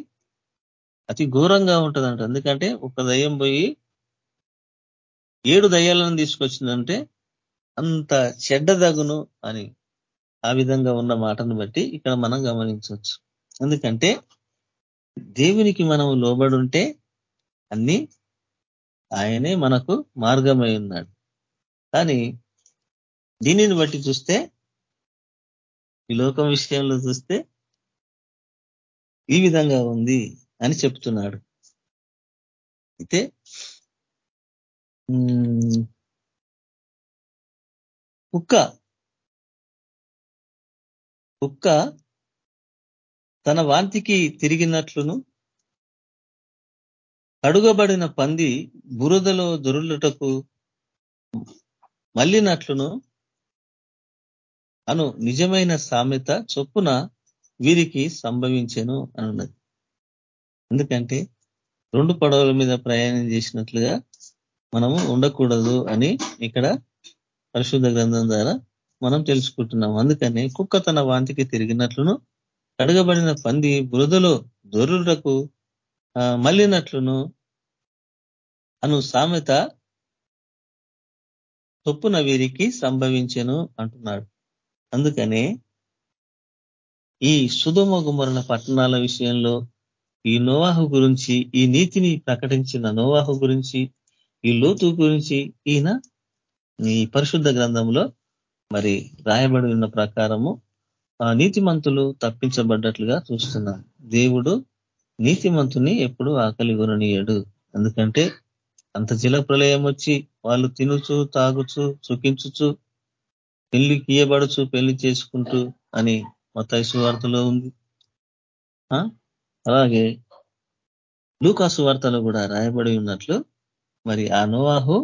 అతి ఘోరంగా ఉంటుందంట. ఎందుకంటే ఒక దయ్యం పోయి ఏడు దయ్యాలను తీసుకొచ్చిందంటే అంత చెడ్డదగును అని ఆ విధంగా ఉన్న మాటను బట్టి ఇక్కడ మనం గమనించవచ్చు. ఎందుకంటే దేవునికి మనం లోబడుంటే అన్ని ఆయనే మనకు మార్గమై ఉన్నాడు. కానీ దీనిని బట్టి చూస్తే ఈ లోకం విషయంలో చూస్తే ఈ విధంగా ఉంది అని చెప్తున్నాడు. అయితే కుక్క కుక్క తన వాంతికి తిరిగినట్లును కడుగబడిన పంది బురదలో దొరులుటకు మళ్ళినట్లును. అను నిజమైన సామెత చొప్పున వీరికి సంభవించను అనున్నది. ఎందుకంటే రెండు పడవల మీద ప్రయాణం చేసినట్లుగా మనము ఉండకూడదు అని ఇక్కడ పరిశుద్ధ గ్రంథం ద్వారా మనం తెలుసుకుంటున్నాం అందుకని కుక్క తన వాంతికి తిరిగినట్లును. కడగబడిన పంది బురదలో దొరులకు మళ్ళినట్లును అను సామెత చొప్పున వీరికి సంభవించను అంటున్నాడు. అందుకనే ఈ సుధుమ గుమరణ పట్టణాల విషయంలో ఈ నోవాహు గురించి ఈ నీతిని ప్రకటించిన నోవాహు గురించి ఈ లోతు గురించి ఈయన ఈ పరిశుద్ధ గ్రంథంలో మరి రాయబడి ఉన్న ప్రకారము ఆ నీతిమంతులు తప్పించబడ్డట్లుగా చూస్తున్నాం. దేవుడు నీతిమంతుని ఎప్పుడు ఆకలి కొననీయడు. ఎందుకంటే అంత జల ప్రళయం వచ్చి వాళ్ళు తినుచు తాగుచు సుఖించుచు పెళ్ళి కీయబడుచు పెళ్ళి చేసుకుంటూ అని మతైసు వార్తలో ఉంది. అలాగే లూకాసు వార్తలో కూడా రాయబడి ఉన్నట్లు మరి ఆ నోవాహు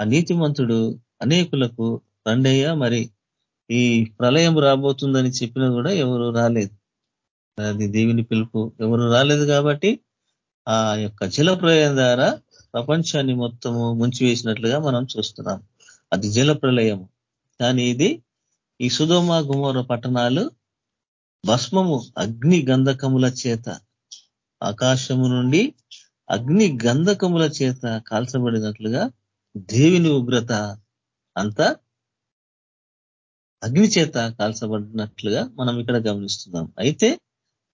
ఆ నీతిమంతుడు అనేకులకు రండయ్య మరి ఈ ప్రళయం రాబోతుందని చెప్పినా కూడా ఎవరు రాలేదు. అది దేవుని పిలుపు. ఎవరు రాలేదు కాబట్టి ఆ యొక్క జల ప్రళయం ద్వారా ప్రపంచాన్ని మొత్తము ముంచివేసినట్లుగా మనం చూస్తున్నాం. అది జల ప్రళయం కానీ ఇది ఈ సుధోమ గుమోర పట్టణాలు భస్మము అగ్ని గంధకముల చేత ఆకాశము నుండి అగ్ని గంధకముల చేత కాల్చబడినట్లుగా దేవిని ఉగ్రత అంతా అగ్ని చేత కాల్చబడినట్లుగా మనం ఇక్కడ గమనిస్తున్నాం. అయితే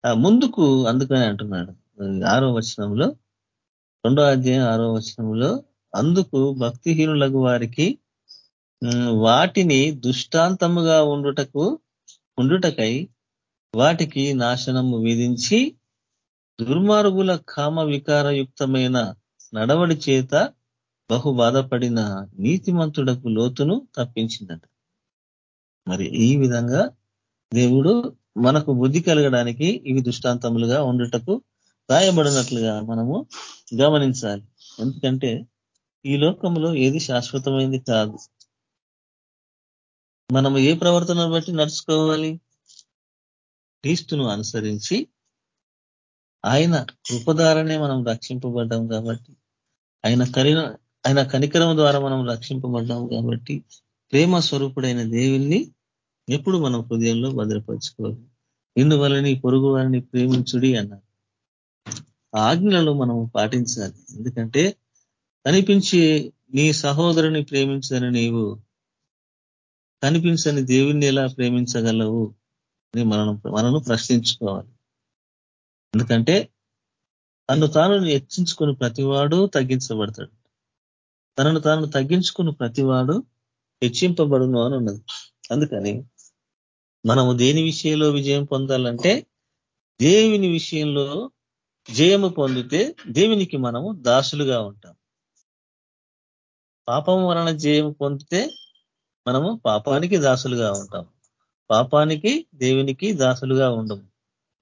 ముందుకు అందుకని అంటున్నాడు. ఆరో వచనంలో రెండో అధ్యాయం ఆరో వచనంలో అందుకు భక్తిహీనులకు వారికి వాటిని దుష్టాంతముగా ఉండుటకు ఉండుటకై వాటికి నాశనము విధించి దుర్మార్గుల కామ వికారయుక్తమైన నడవడి చేత బహు బాధపడిన నీతిమంతుడకు లోతును తప్పించిందట. మరి ఈ విధంగా దేవుడు మనకు బుద్ధి కలగడానికి ఇవి దృష్టాంతములుగా ఉండుటకు రాయబడినట్లుగా మనము గమనించాలి. ఎందుకంటే ఈ లోకంలో ఏది శాశ్వతమైంది కాదు. మనము ఏ ప్రవర్తనను బట్టి నడుచుకోవాలి? క్రీస్తును అనుసరించి ఆయన కృపధారనే మనం రక్షింపబడ్డాం కాబట్టి ఆయన కరిన ఆయన కనికరం ద్వారా మనం రక్షింపబడ్డాం కాబట్టి ప్రేమ స్వరూపుడైన దేవుణ్ణి ఎప్పుడు మనం హృదయంలో భద్రపరచుకోవాలి? నిన్ను పొరుగు వారిని ప్రేమించుడి అన్నారు. ఆజ్ఞలను మనం పాటించాలి. ఎందుకంటే కనిపించి నీ సహోదరుని ప్రేమించని నీవు కనిపించని దేవుణ్ణి ఎలా ప్రేమించగలవు అని మనం మనను ప్రశ్నించుకోవాలి. ఎందుకంటే తను తాను హెచ్చించుకుని ప్రతివాడు తగ్గించబడతాడు. తనను తాను తగ్గించుకుని ప్రతివాడు హెచ్చింపబడును అని ఉన్నది. అందుకని మనము దేని విషయంలో విజయం పొందాలంటే దేవుని విషయంలో జయము పొందితే దేవునికి మనము దాసులుగా ఉంటాం. పాపం వలన జయం పొందితే మనము పాపానికి దాసులుగా ఉంటాం. పాపానికి దేవునికి దాసులుగా ఉండము.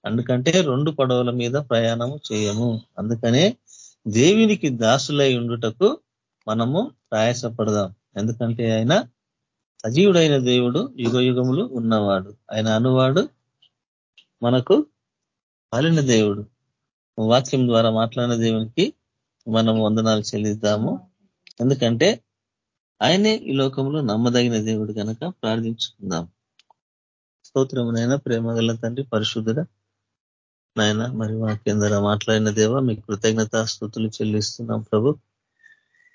అందుకంటే రెండు పడవల మీద ప్రయాణము చేయము. అందుకనే దేవునికి దాసులై ఉండుటకు మనము ప్రయాసపడదాం. ఎందుకంటే ఆయన సజీవుడైన దేవుడు యుగ యుగములు ఉన్నవాడు. ఆయన అనువాడు మనకు పాలిన దేవుడు. వాక్యం ద్వారా మాట్లాడిన దేవునికి మనం వందనాలు చెల్లిద్దాము. ఎందుకంటే ఆయనే ఈ లోకంలో నమ్మదగిన దేవుడు కనుక ప్రార్థించుకుందాం. స్తోత్రమునైనా ప్రేమ గల తండ్రి పరిశుద్ధుడ నాయన మరి వాక్యం ద్వారా మాట్లాడిన దేవ మీకు కృతజ్ఞత స్థుతులు చెల్లిస్తున్నాం ప్రభు.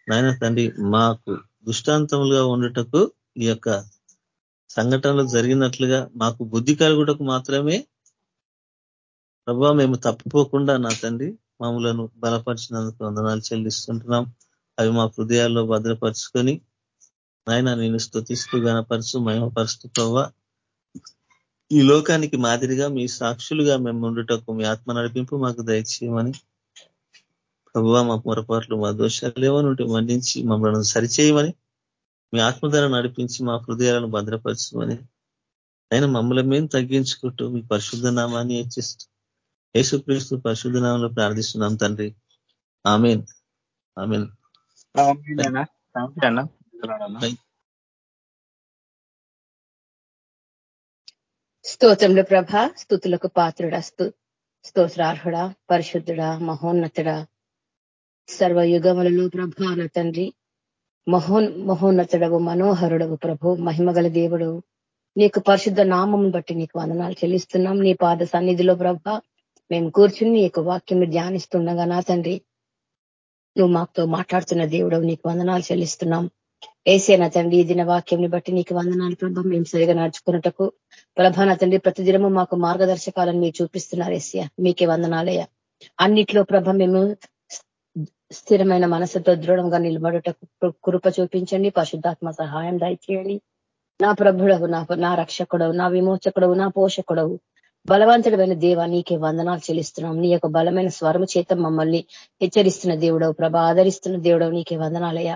నాయన తండ్రి మాకు దృష్టాంతములుగా ఉండటకు ఈ యొక్క సంఘటనలు జరిగినట్లుగా మాకు బుద్ధి కలుగుటకు మాత్రమే ప్రభావ మేము తప్పిపోకుండా నా తండ్రి మామూలను బలపరిచినందుకు వందనాలు చెల్లిస్తుంటున్నాం. అవి మా హృదయాల్లో భద్రపరుచుకొని నాయన నేను స్థుతిస్తూ గనపరుచు మహిమపరుస్తూ ప్రభావ ఈ లోకానికి మాదిరిగా మీ సాక్షులుగా మేము ఉండుటకు మీ ఆత్మ నడిపింపు మాకు దయచేయమని ప్రభావ మా పొరపాట్లు మా దోషాలు ఏమని ఉంటే మన్నించి మమ్మల్ని సరిచేయమని మీ ఆత్మధార నడిపించి మా హృదయాలను భద్రపరచమని ఆయన మమ్మల్ని మేము తగ్గించుకుంటూ మీ పరిశుద్ధ నామాన్ని హెచ్చిస్తూ యేసుక్రీస్తు పరిశుద్ధ నామంలో ప్రార్థిస్తున్నాం తండ్రి. ఆమెన్. ఆమెన్. స్తోత్రంలో ప్రభ స్థుతులకు పాత్రుడ స్తోత్రార్హుడ పరిశుద్ధుడ మహోన్నతుడ. సర్వయుగములలో ప్రభాన తండ్రి మహోన్ మహోన్నతుడవు మనోహరుడవు ప్రభు మహిమగల దేవుడు. నీకు పరిశుద్ధ నామం బట్టి నీకు వందనాలు చెల్లిస్తున్నాం. నీ పాద సన్నిధిలో ప్రభ మేము కూర్చుని నీకు వాక్యం ధ్యానిస్తుండగా నా తండ్రి నువ్వు మాతో మాట్లాడుతున్న దేవుడవు నీకు వందనాలు చెల్లిస్తున్నాం. ఏసేనా తండ్రి ఈ దిన వాక్యంని బట్టి నీకు వందనాలు ప్రభ మేము సరిగా నడుచుకున్నటకు. ప్రభాన తండ్రి ప్రతిదినము మాకు మార్గదర్శకాలను మీరు చూపిస్తున్నారు ఏసియా మీకే వందనాలయ్యా. అన్నిట్లో ప్రభ మేము స్థిరమైన మనసుతో దృఢంగా నిలబడుటకు కృప చూపించండి. పరిశుద్ధాత్మ సహాయం దయచేయండి. నా ప్రభుడవు నా నా రక్షకుడవు నా విమోచకుడవు నా పోషకుడవు. బలవంతుడమైన దేవ నీకే వందనాలు చెల్లిస్తున్నాం. నీ యొక్క బలమైన స్వరము చేత మమ్మల్ని హెచ్చరిస్తున్న దేవుడవు ప్రభ ఆదరిస్తున్న దేవుడవు నీకే వందనాలయ్యా.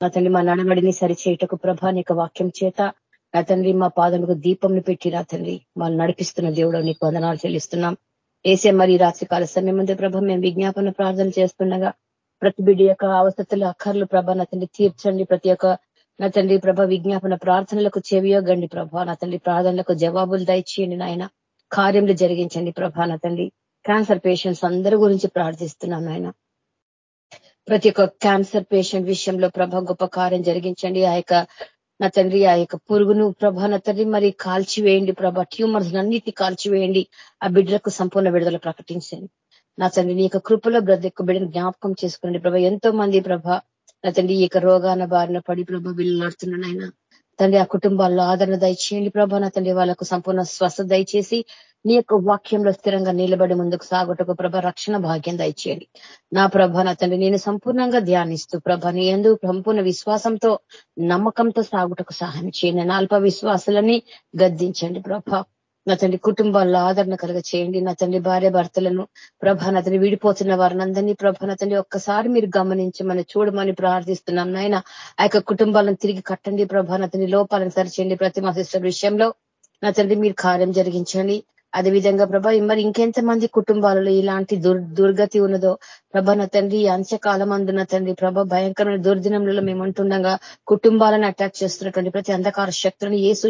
నా తండ్రి మా నడబడిని సరిచేయటకు ప్రభ నీ వాక్యం చేత నా తండ్రి మా పాదములకు దీపంను పెట్టి నా తండ్రి వాళ్ళు నడిపిస్తున్న దేవుడు నీకు వందనాలు చెల్లిస్తున్నాం. ఏసే మరి రాత్రికాల సమయం ముందు ప్రభ మేము విజ్ఞాపన ప్రార్థన చేస్తుండగా ప్రతి బిడ్డ యొక్క అవసరతలు అక్కర్లు ప్రభ నా తండ్రి తీర్చండి. ప్రతి ఒక్క నా తండ్రి ప్రభ విజ్ఞాపన ప్రార్థనలకు చెవియోగండి ప్రభ. నా తండ్రి ప్రార్థనలకు జవాబులు దయచేయండి నాయన. కార్యములు జరిగించండి ప్రభా నా తండ్రి. క్యాన్సర్ పేషెంట్స్ అందరి గురించి ప్రార్థిస్తున్నాం నాయన. ప్రతి ఒక్క క్యాన్సర్ పేషెంట్ విషయంలో ప్రభ గొప్ప కార్యం జరిగించండి. ఆ యొక్క నా తండ్రి ఆ యొక్క పురుగును ప్రభ నా తండ్రి మరి కాల్చివేయండి ప్రభ. ట్యూమర్స్ అన్నిటిని కాల్చివేయండి. ఆ బిడ్డలకు సంపూర్ణ విడుదల ప్రకటించండి. నా తండ్రి నీ యొక్క కృపలో బ్రద్దెక్క బిడ్డను జ్ఞాపకం చేసుకోండి ప్రభ. ఎంతో మంది ప్రభ నా తండ్రి ఈ యొక్క రోగాన బారిన పడి ప్రభ వీళ్ళాడుతున్నానైనా తండ్రి ఆ కుటుంబాల్లో ఆదరణ దయచేయండి ప్రభ. నా తండ్రి వాళ్ళకు సంపూర్ణ స్వస్థ దయచేసి నీ యొక్క వాక్యంలో స్థిరంగా నిలబడి ముందుకు సాగుటకు ప్రభ రక్షణ భాగ్యం దయచేయండి. నా ప్రభ నా తండ్రి నేను సంపూర్ణంగా ధ్యానిస్తూ ప్రభ నీ ఎందు సంపూర్ణ విశ్వాసంతో నమ్మకంతో సాగుటకు సహాయం చేయండి. నా అల్ప విశ్వాసాలని గద్దించండి ప్రభ. నా తండ్రి కుటుంబాల్లో ఆదరణ కలగ చేయండి నా తండ్రి భార్య భర్తలను ప్రభా నా తండ్రి విడిపోతున్న వారిని అందరినీ ప్రభ నా తండ్రి ఒక్కసారి మీరు గమనించమని చూడమని ప్రార్థిస్తున్నాం నాయన. ఆ యొక్క కుటుంబాలను తిరిగి కట్టండి ప్రభ నా తండ్రి లోపాలను సరిచేయండి. ప్రతి మా సిస్టర్ విషయంలో నా తండ్రి మీరు కార్యం జరిగించండి. అదేవిధంగా ప్రభా మరి ఇంకెంత మంది కుటుంబాలలో ఇలాంటి దుర్ దుర్గతి ఉన్నదో ప్రభ నా తండ్రి అంత్యకాలం అందున తండ్రి ప్రభ భయంకరమైన దుర్దినంలో మేము ఉంటుండగా కుటుంబాలను అటాక్ చేస్తున్నటువంటి ప్రతి అంధకార శక్తులను ఏసు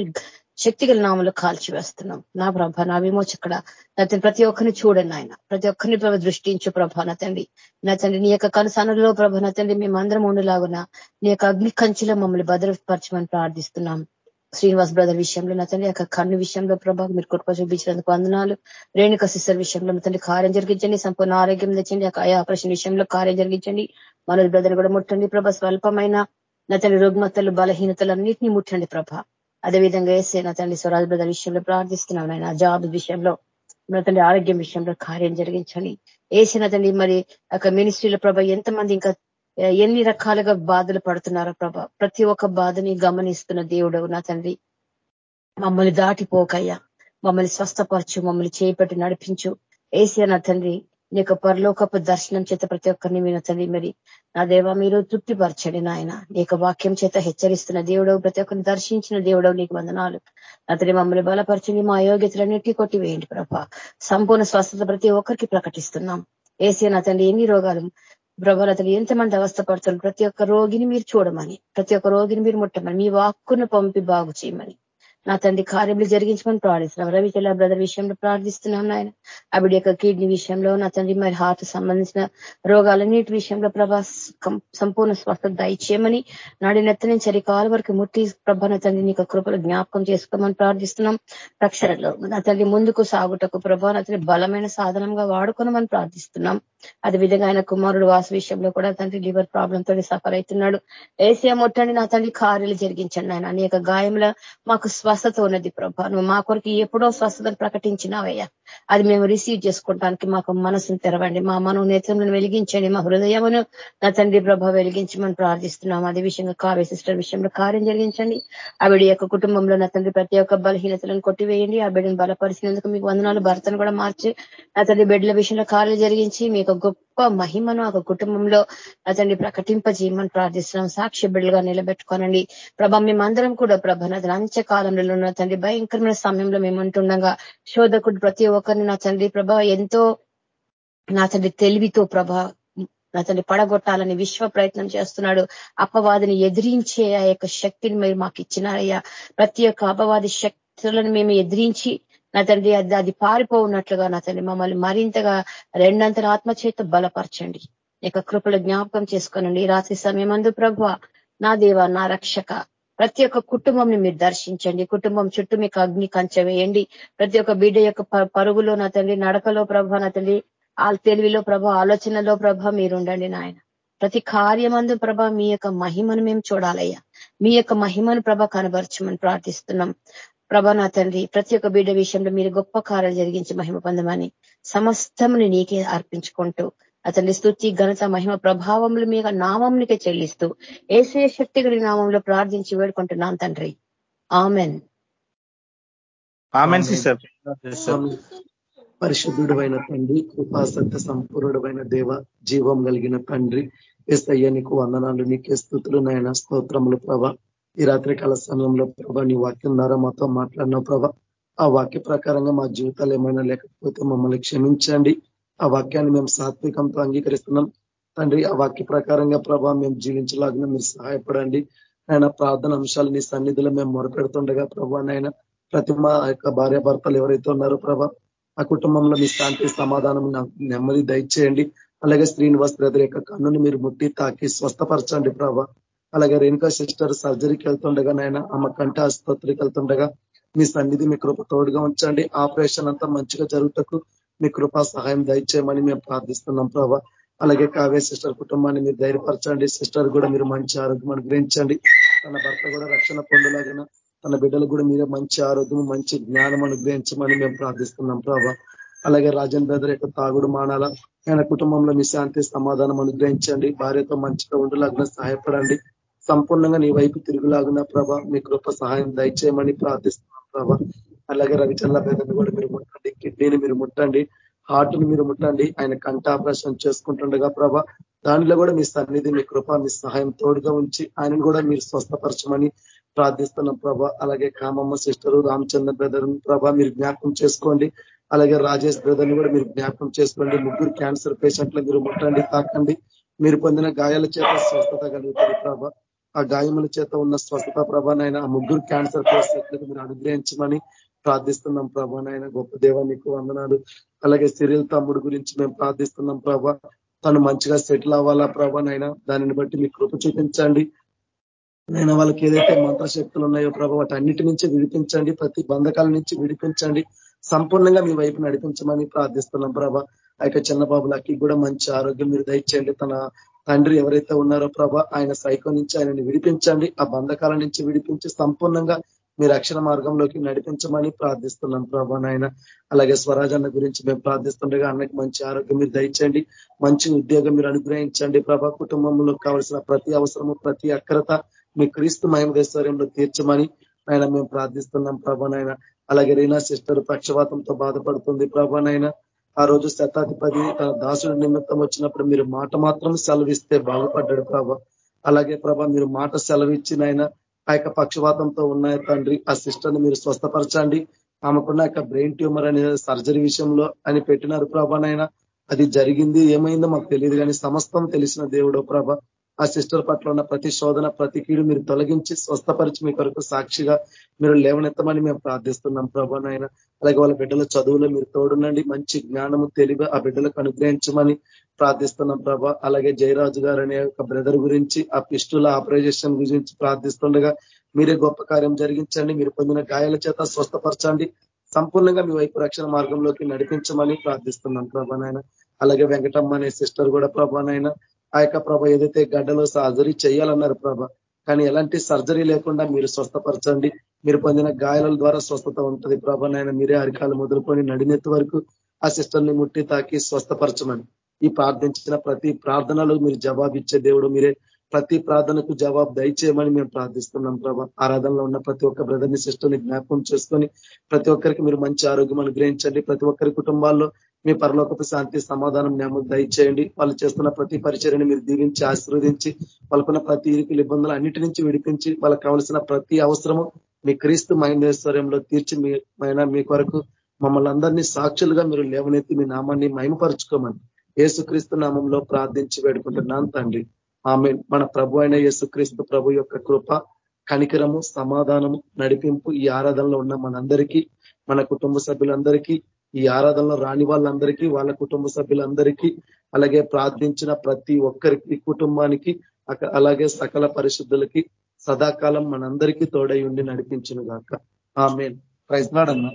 శక్తిగల నామలు కాల్చివేస్తున్నాం నా ప్రభ నా విమోచక్కడ నా తండ్రి ప్రతి ఒక్కరిని చూడండి ఆయన ప్రతి ఒక్కరిని ప్రభ దృష్టించు ప్రభ నా తండ్రి. నా తండ్రి నీ యొక్క కనుసనలో ప్రభ నా తండ్రి మేమందరం ఉండలాగున నీ యొక్క అగ్ని కంచిలో మమ్మల్ని భద్రపరచమని ప్రార్థిస్తున్నాం. శ్రీనివాస్ బ్రదర్ విషయంలో నా తండ్రి యొక్క కన్ను విషయంలో ప్రభా మీరు కృప చూపించినందుకు వందనాలు. రేణుక సిస్టర్ విషయంలో నా తండ్రి కార్యం జరిగించండి. సంపూర్ణ ఆరోగ్యం తెచ్చండి. ఆ ఆపరేషన్ విషయంలో కార్యం జరిగించండి. మనోజ్ బ్రదర్ కూడా ముట్టండి ప్రభ. స్వల్పమైన నా తండ్రి రుగ్మతలు బలహీనతలు అన్నింటినీ ముట్టండి ప్రభ. అదేవిధంగా వేసే నా తండ్రి స్వరాజ్ బ్రదర్ విషయంలో ప్రార్థిస్తున్నాం ఆయన జాబ్ విషయంలో నా తండ్రి ఆరోగ్యం విషయంలో కార్యం జరిగించండి. వేసిన తండ్రి మరి ఒక మినిస్ట్రీల ప్రభ ఎంతమంది ఇంకా ఎన్ని రకాలుగా బాధలు పడుతున్నారో ప్రభ. ప్రతి ఒక్క బాధని గమనిస్తున్న దేవుడు నా తండ్రి. మమ్మల్ని దాటిపోకయ్యా. మమ్మల్ని స్వస్థపరచు మమ్మల్ని చేపట్టి నడిపించు. ఏసియా నా తండ్రి నీ యొక్క పరలోకపు దర్శనం చేత ప్రతి ఒక్కరిని మీ తండ్రి మరి నా దేవ మీరు తృప్తిపరచండి నాయన. నీ యొక్క వాక్యం చేత హెచ్చరిస్తున్న దేవుడవు ప్రతి ఒక్కరిని దర్శించిన దేవుడవు నీకు వందనాలు. అతని మమ్మల్ని బలపరచండి మా యోగ్యతలన్నిటి కొట్టివేయండి ప్రభా. సంపూర్ణ స్వస్థత ప్రతి ఒక్కరికి ప్రకటిస్తున్నాం. ఏసీ నా తండ్రి ఎన్ని రోగాలు? ప్రభాలు అతను ఎంతమంది అవస్థ పడుతున్నారు ప్రతి ఒక్క రోగిని మీరు చూడమని ప్రతి ఒక్క రోగిని మీరు ముట్టమని మీ వాక్కును పంపి బాగు చేయమని. నా తండ్రి కార్యములు జరిగించమని ప్రార్థిస్తున్నాం. రవిచల బ్రదర్ విషయంలో ప్రార్థిస్తున్నాం నాయన. ఆవిడ యొక్క కిడ్నీ విషయంలో నా తండ్రి మరి హార్ట్ సంబంధించిన రోగాలన్నిటి విషయంలో ప్రభా సంపూర్ణ స్వస్థత దయచేయమని నాడి నుంచి చరికాల వరకు ముట్టి ప్రభా నా తండ్రి నీకు కృపలు జ్ఞాపకం చేసుకోమని ప్రార్థిస్తున్నాం. రక్షణలో నా తల్లి ముందుకు సాగుటకు ప్రభా నా తండ్రి బలమైన సాధనంగా వాడుకోనమని ప్రార్థిస్తున్నాం. అదేవిధంగా ఆయన కుమారుడు వాసు విషయంలో కూడా తండ్రి లివర్ ప్రాబ్లం తోటి సఫర్ అవుతున్నాడు. ఏసీఎం ముట్టండి నా తండ్రి కార్యాలు జరిగించండి ఆయన అనేక గాయముల మాకు స్వస్థత ఉన్నది ప్రభా. నువ్వు మా కొరకు ఎప్పుడో స్వస్థతను ప్రకటించినావయ్యా. అది మేము రిసీవ్ చేసుకోవడానికి మాకు మనసును తెరవండి. మా మనం నేత్రములను వెలిగించండి. మా హృదయమును నా తండ్రి ప్రభ వెలిగించమని ప్రార్థిస్తున్నాం అదే విషయంగా కావ్య సిస్టర్ విషయంలో కార్యం జరిగించండి. ఆవిడ యొక్క కుటుంబంలో నా తండ్రి ప్రతి ఒక్క బలహీనతలను కొట్టివేయండి. ఆ బిడ్డను బలపరిచినందుకు మీకు వందనాలు. భర్తను కూడా మార్చి నా తండ్రి బిడ్డల విషయంలో కార్యం జరిగించి మీకు గొప్ప మహిమను ఒక కుటుంబంలో నా ప్రకటింపజేయమని ప్రార్థిస్తున్నాం. సాక్షి బిడ్డలుగా నిలబెట్టుకోనండి. ప్రభ మేమందరం కూడా ప్రభ నా అంత్యకాలంలో ఉన్న తండ్రి భయంకరమైన సమయంలో మేము ఉంటుండగా శోధకుడు ప్రతి ఒక్కరిని నా తండ్రి ప్రభ ఎంతో నా తండ్రి తెలివితో ప్రభ నా తండ్రి పడగొట్టాలని విశ్వ ప్రయత్నం చేస్తున్నాడు. అపవాదిని ఎదిరించే ఆ యొక్క శక్తిని మీరు మాకు ఇచ్చినారయ్యా. ప్రతి ఒక్క అపవాది శక్తులను మేము ఎదిరించి నా తండ్రి అది అది పారిపోవున్నట్లుగా నా తండ్రి మమ్మల్ని మరింతగా రెండంతల ఆత్మచేత బలపరచండి. ఇక కృపలు జ్ఞాపకం చేసుకోనండి. రాత్రి సమయం అందు ప్రభు నా దేవ నా రక్షక ప్రతి ఒక్క కుటుంబంని మీరు దర్శించండి. కుటుంబం చుట్టూ మీకు అగ్ని కంచె వేయండి. ప్రతి ఒక్క బిడ్డ యొక్క పరుగులో నా తండ్రి నడకలో ప్రభ నా తండ్రి తెలివిలో ప్రభ ఆలోచనలో ప్రభ మీరుండండి నాయన. ప్రతి కార్యమందు ప్రభ మీ యొక్క మహిమను మేము చూడాలయ్యా. మీ యొక్క మహిమను ప్రభ కనబరచమని ప్రార్థిస్తున్నాం. ప్రభా నా తండ్రి ప్రతి ఒక్క బిడ్డ విషయంలో మీరు గొప్ప కార్యాలు జరిగించి మహిమ పొందమని సమస్తముని నీకే అర్పించుకుంటూ అతని స్థుతి ఘనత మహిమ ప్రభావములు మీద నామంనికే చెల్లిస్తూ ఏసే శక్తి గడి నామంలో ప్రార్థించి వేడుకుంటున్నాం తండ్రి. ఆమెన్. పరిశుద్ధుడు అయిన తండ్రి కృపాసత్య సంపూర్ణుడమైన దేవ జీవం కలిగిన తండ్రి ఎస్ఐయ నీకు వందనాలు నీకే స్థుతులు నాయన స్తోత్రములు ప్రభ. ఈ రాత్రి కాల సమయంలో ప్రభా నీ వాక్యం ద్వారా మాతో మాట్లాడిన ప్రభా. ఆ వాక్య ప్రకారంగా మా జీవితాలు ఏమైనా లేకపోతే మమ్మల్ని క్షమించండి. ఆ వాక్యాన్ని మేము సాత్వికంతో అంగీకరిస్తున్నాం. తండ్రి ఆ వాక్య ప్రకారంగా ప్రభా మేము జీవించలాగిన మీరు సహాయపడండి. ఆయన ప్రార్థన అంశాలు నీ సన్నిధిలో మేము మొరపెడుతుండగా ప్రభా నాయన ప్రతి మా యొక్క భార్యాభర్తలు ఎవరైతే ఉన్నారో ప్రభా ఆ కుటుంబంలో మీ శాంతి సమాధానం నెమ్మది దయచేయండి. అలాగే శ్రీనివాస్ బ్రదర్ యొక్క కన్నుని మీరు ముట్టి తాకి స్వస్థపరచండి ప్రభా. అలాగే రేణుకా సిస్టర్ సర్జరీకి వెళ్తుండగా నాయన ఆమె కంట ఆసుపత్రికి వెళ్తుండగా మీ సన్నిధి మీ కృప తోడుగా ఉంచండి. ఆపరేషన్ అంతా మంచిగా జరుగుటకు మీ కృపా సహాయం దయచేయమని మేము ప్రార్థిస్తున్నాం ప్రభా. అలాగే కావ్య సిస్టర్ కుటుంబాన్ని మీరు ధైర్యపరచండి. సిస్టర్ కూడా మీరు మంచి ఆరోగ్యం అనుగ్రహించండి. తన భర్త కూడా రక్షణ పొందలాగిన తన బిడ్డలు కూడా మీరే మంచి ఆరోగ్యం మంచి జ్ఞానం అనుగ్రహించమని మేము ప్రార్థిస్తున్నాం ప్రభా. అలాగే రాజన్ బ్రదర్ యొక్క తాగుడు మానాల ఆయన కుటుంబంలో మీ శాంతి సమాధానం అనుగ్రహించండి. భార్యతో మంచిగా ఉండలాగిన సహాయపడండి. సంపూర్ణంగా నీ వైపు తిరుగులాగిన ప్రభ మీ కృప సహాయం దయచేయమని ప్రార్థిస్తున్నాం ప్రభ. అలాగే రవిచంద్ర బ్రదర్ని కూడా మీరు ముట్టండి కిడ్నీని మీరు ముట్టండి హార్ట్ని మీరు ముట్టండి ఆయన కంటాపరేషన్ చేసుకుంటుండగా ప్రభ దానిలో కూడా మీ సన్నిధి మీ కృప మీ సహాయం తోడుగా ఉంచి ఆయనను కూడా మీరు స్వస్థపరచమని ప్రార్థిస్తున్నాం ప్రభ. అలాగే కామమ్మ సిస్టరు రామచంద్ర బ్రదర్ ప్రభ మీరు జ్ఞాపకం చేసుకోండి. అలాగే రాజేష్ బ్రదర్ని కూడా మీరు జ్ఞాపకం చేసుకోండి. ముగ్గురు క్యాన్సర్ పేషెంట్లు మీరు ముట్టండి తాకండి. మీరు పొందిన గాయాల చేత స్వస్థత కలుగుతుంది ప్రభ. ఆ గాయముల చేత ఉన్న స్వస్థత ప్రభానైనా ఆ ముగ్గురు క్యాన్సర్ పేషెంట్లకు మీరు అనుగ్రహించమని ప్రార్థిస్తున్నాం ప్రభానైనా గొప్ప దేవ నీకు వందనాలు. అలాగే సిరియల్ తమ్ముడు గురించి మేము ప్రార్థిస్తున్నాం ప్రభా. తను మంచిగా సెటిల్ అవ్వాలా ప్రభానైనా దానిని బట్టి మీ కృప చూపించండి. నేను వాళ్ళకి ఏదైతే మంత్రశక్తులు ఉన్నాయో ప్రభావ వాటి అన్నిటి నుంచి విడిపించండి. ప్రతి బంధకాల నుంచి విడిపించండి. సంపూర్ణంగా మీ వైపు నడిపించమని ప్రార్థిస్తున్నాం ప్రభా. ఆ యొక్క చిన్న బాబులకి కూడా మంచి ఆరోగ్యం మీరు దయచేయండి. తన తండ్రి ఎవరైతే ఉన్నారో ప్రభా ఆయన సైకో నుంచి ఆయనని విడిపించండి. ఆ బంధకాల నుంచి విడిపించి సంపూర్ణంగా మీ రక్షణ మార్గంలోకి నడిపించమని ప్రార్థిస్తున్నాం ప్రభా నాయన. అలాగే స్వరాజన్న గురించి మేము ప్రార్థిస్తుండగా అన్నకి మంచి ఆరోగ్యం మీరు దయచండి మంచి ఉద్యోగం మీరు అనుగ్రహించండి ప్రభా. కుటుంబంలో కావలసిన ప్రతి అవసరము ప్రతి అక్రత మీ క్రీస్తు మహిమదేశ్వర్యంలో తీర్చమని ఆయన మేము ప్రార్థిస్తున్నాం ప్రభానైనా అలాగే రీనా సిస్టర్ పక్షవాతంతో బాధపడుతుంది ప్రభానైనా ఆ రోజు శతాధిపతి తన దాసుడి నిమిత్తం వచ్చినప్పుడు మీరు మాట మాత్రం సెలవిస్తే బాగుపడ్డాడు ప్రభ. అలాగే ప్రభ మీరు మాట సెలవిచ్చినైనా ఆ యొక్క పక్షవాతంతో ఉన్న తండ్రి ఆ సిస్టర్ని మీరు స్వస్థపరచండి. ఆమెకున్న యొక్క బ్రెయిన్ ట్యూమర్ అనే సర్జరీ విషయంలో అని పెట్టినారు ప్రభానైనా అది జరిగింది ఏమైందో మాకు తెలియదు కానీ సమస్తం తెలిసిన దేవుడో ప్రభ. ఆ సిస్టర్ పట్ల ఉన్న ప్రతి శోధన ప్రతి కీడు మీరు తొలగించి స్వస్థపరిచి మీ కొరకు సాక్షిగా మీరు లేవనెత్తమని మేము ప్రార్థిస్తున్నాం ప్రభా నాయన. అలాగే వాళ్ళ బిడ్డల చదువులో మీరు తోడునండి మంచి జ్ఞానము తెలివి ఆ బిడ్డలకు అనుగ్రహించమని ప్రార్థిస్తున్నాం ప్రభా. అలాగే జయరాజు గారు అనే ఒక బ్రదర్ గురించి ఆ పిస్టుల ఆపరేషన్ గురించి ప్రార్థిస్తుండగా మీరే గొప్ప కార్యం జరిగించండి మీరు పొందిన గాయాల చేత స్వస్థపరచండి సంపూర్ణంగా మీ వైపు రక్షణ మార్గంలోకి నడిపించమని ప్రార్థిస్తున్నాం ప్రభానైనా అలాగే వెంకటమ్మ అనే సిస్టర్ కూడా ప్రభానైనా ఆ యొక్క ప్రభ ఏదైతే గడ్డలో సర్జరీ చేయాలన్నారు ప్రభ కానీ ఎలాంటి సర్జరీ లేకుండా మీరు స్వస్థపరచండి. మీరు పొందిన గాయాల ద్వారా స్వస్థత ఉంటుంది ప్రభ నాయన మీరే అరికాలు మొదలుకొని నడినెత్తి వరకు ఆ సిస్టర్ని ముట్టి తాకి స్వస్థపరచమని. ఈ ప్రార్థించిన ప్రతి ప్రార్థనలు మీరు జవాబు ఇచ్చే దేవుడు మీరే. ప్రతి ప్రార్థనకు జవాబు దయచేయమని మేము ప్రార్థిస్తున్నాం ప్రభా. ఆరాధనలో ఉన్న ప్రతి ఒక్క బ్రదర్ని సిస్టర్ని జ్ఞాపకం చేసుకొని ప్రతి ఒక్కరికి మీరు మంచి ఆరోగ్యం అనుగ్రహించండి ప్రతి ఒక్కరి కుటుంబాల్లో మీ పరలోకపు శాంతి సమాధానం మేము దయచేయండి. వాళ్ళు చేస్తున్న ప్రతి పరిచర్ని మీరు దీవించి ఆశీర్వదించి వాళ్ళకున్న ప్రతి ఇరుకులు ఇబ్బందులు అన్నిటి నుంచి విడిపించి వాళ్ళకి కావలసిన ప్రతి అవసరము మీ క్రీస్తు మైందేశ్వర్యంలో తీర్చి మీ మీ కొరకు మమ్మల్ని అందరినీ సాక్షులుగా మీరు లేవనెత్తి మీ నామాన్ని మహిమపరుచుకోమని ఏసుక్రీస్తు నామంలో ప్రార్థించి వేడుకుంటున్నాను తండ్రి. ఆమె మన ప్రభు అయిన యేసుక్రీస్తు ప్రభు యొక్క కృప కనికరము సమాధానము నడిపింపు ఈ ఆరాధనలో ఉన్న మనందరికీ మన కుటుంబ సభ్యులందరికీ ఈ ఆరాధనలో రాని వాళ్ళందరికీ వాళ్ళ కుటుంబ సభ్యులందరికీ అలాగే ప్రార్థించిన ప్రతి ఒక్కరికి కుటుంబానికి అలాగే సకల పరిశుద్ధులకి సదాకాలం మనందరికీ తోడై ఉండి నడిపించిన గాక ఆమె ప్రైజ్ నాడన్నా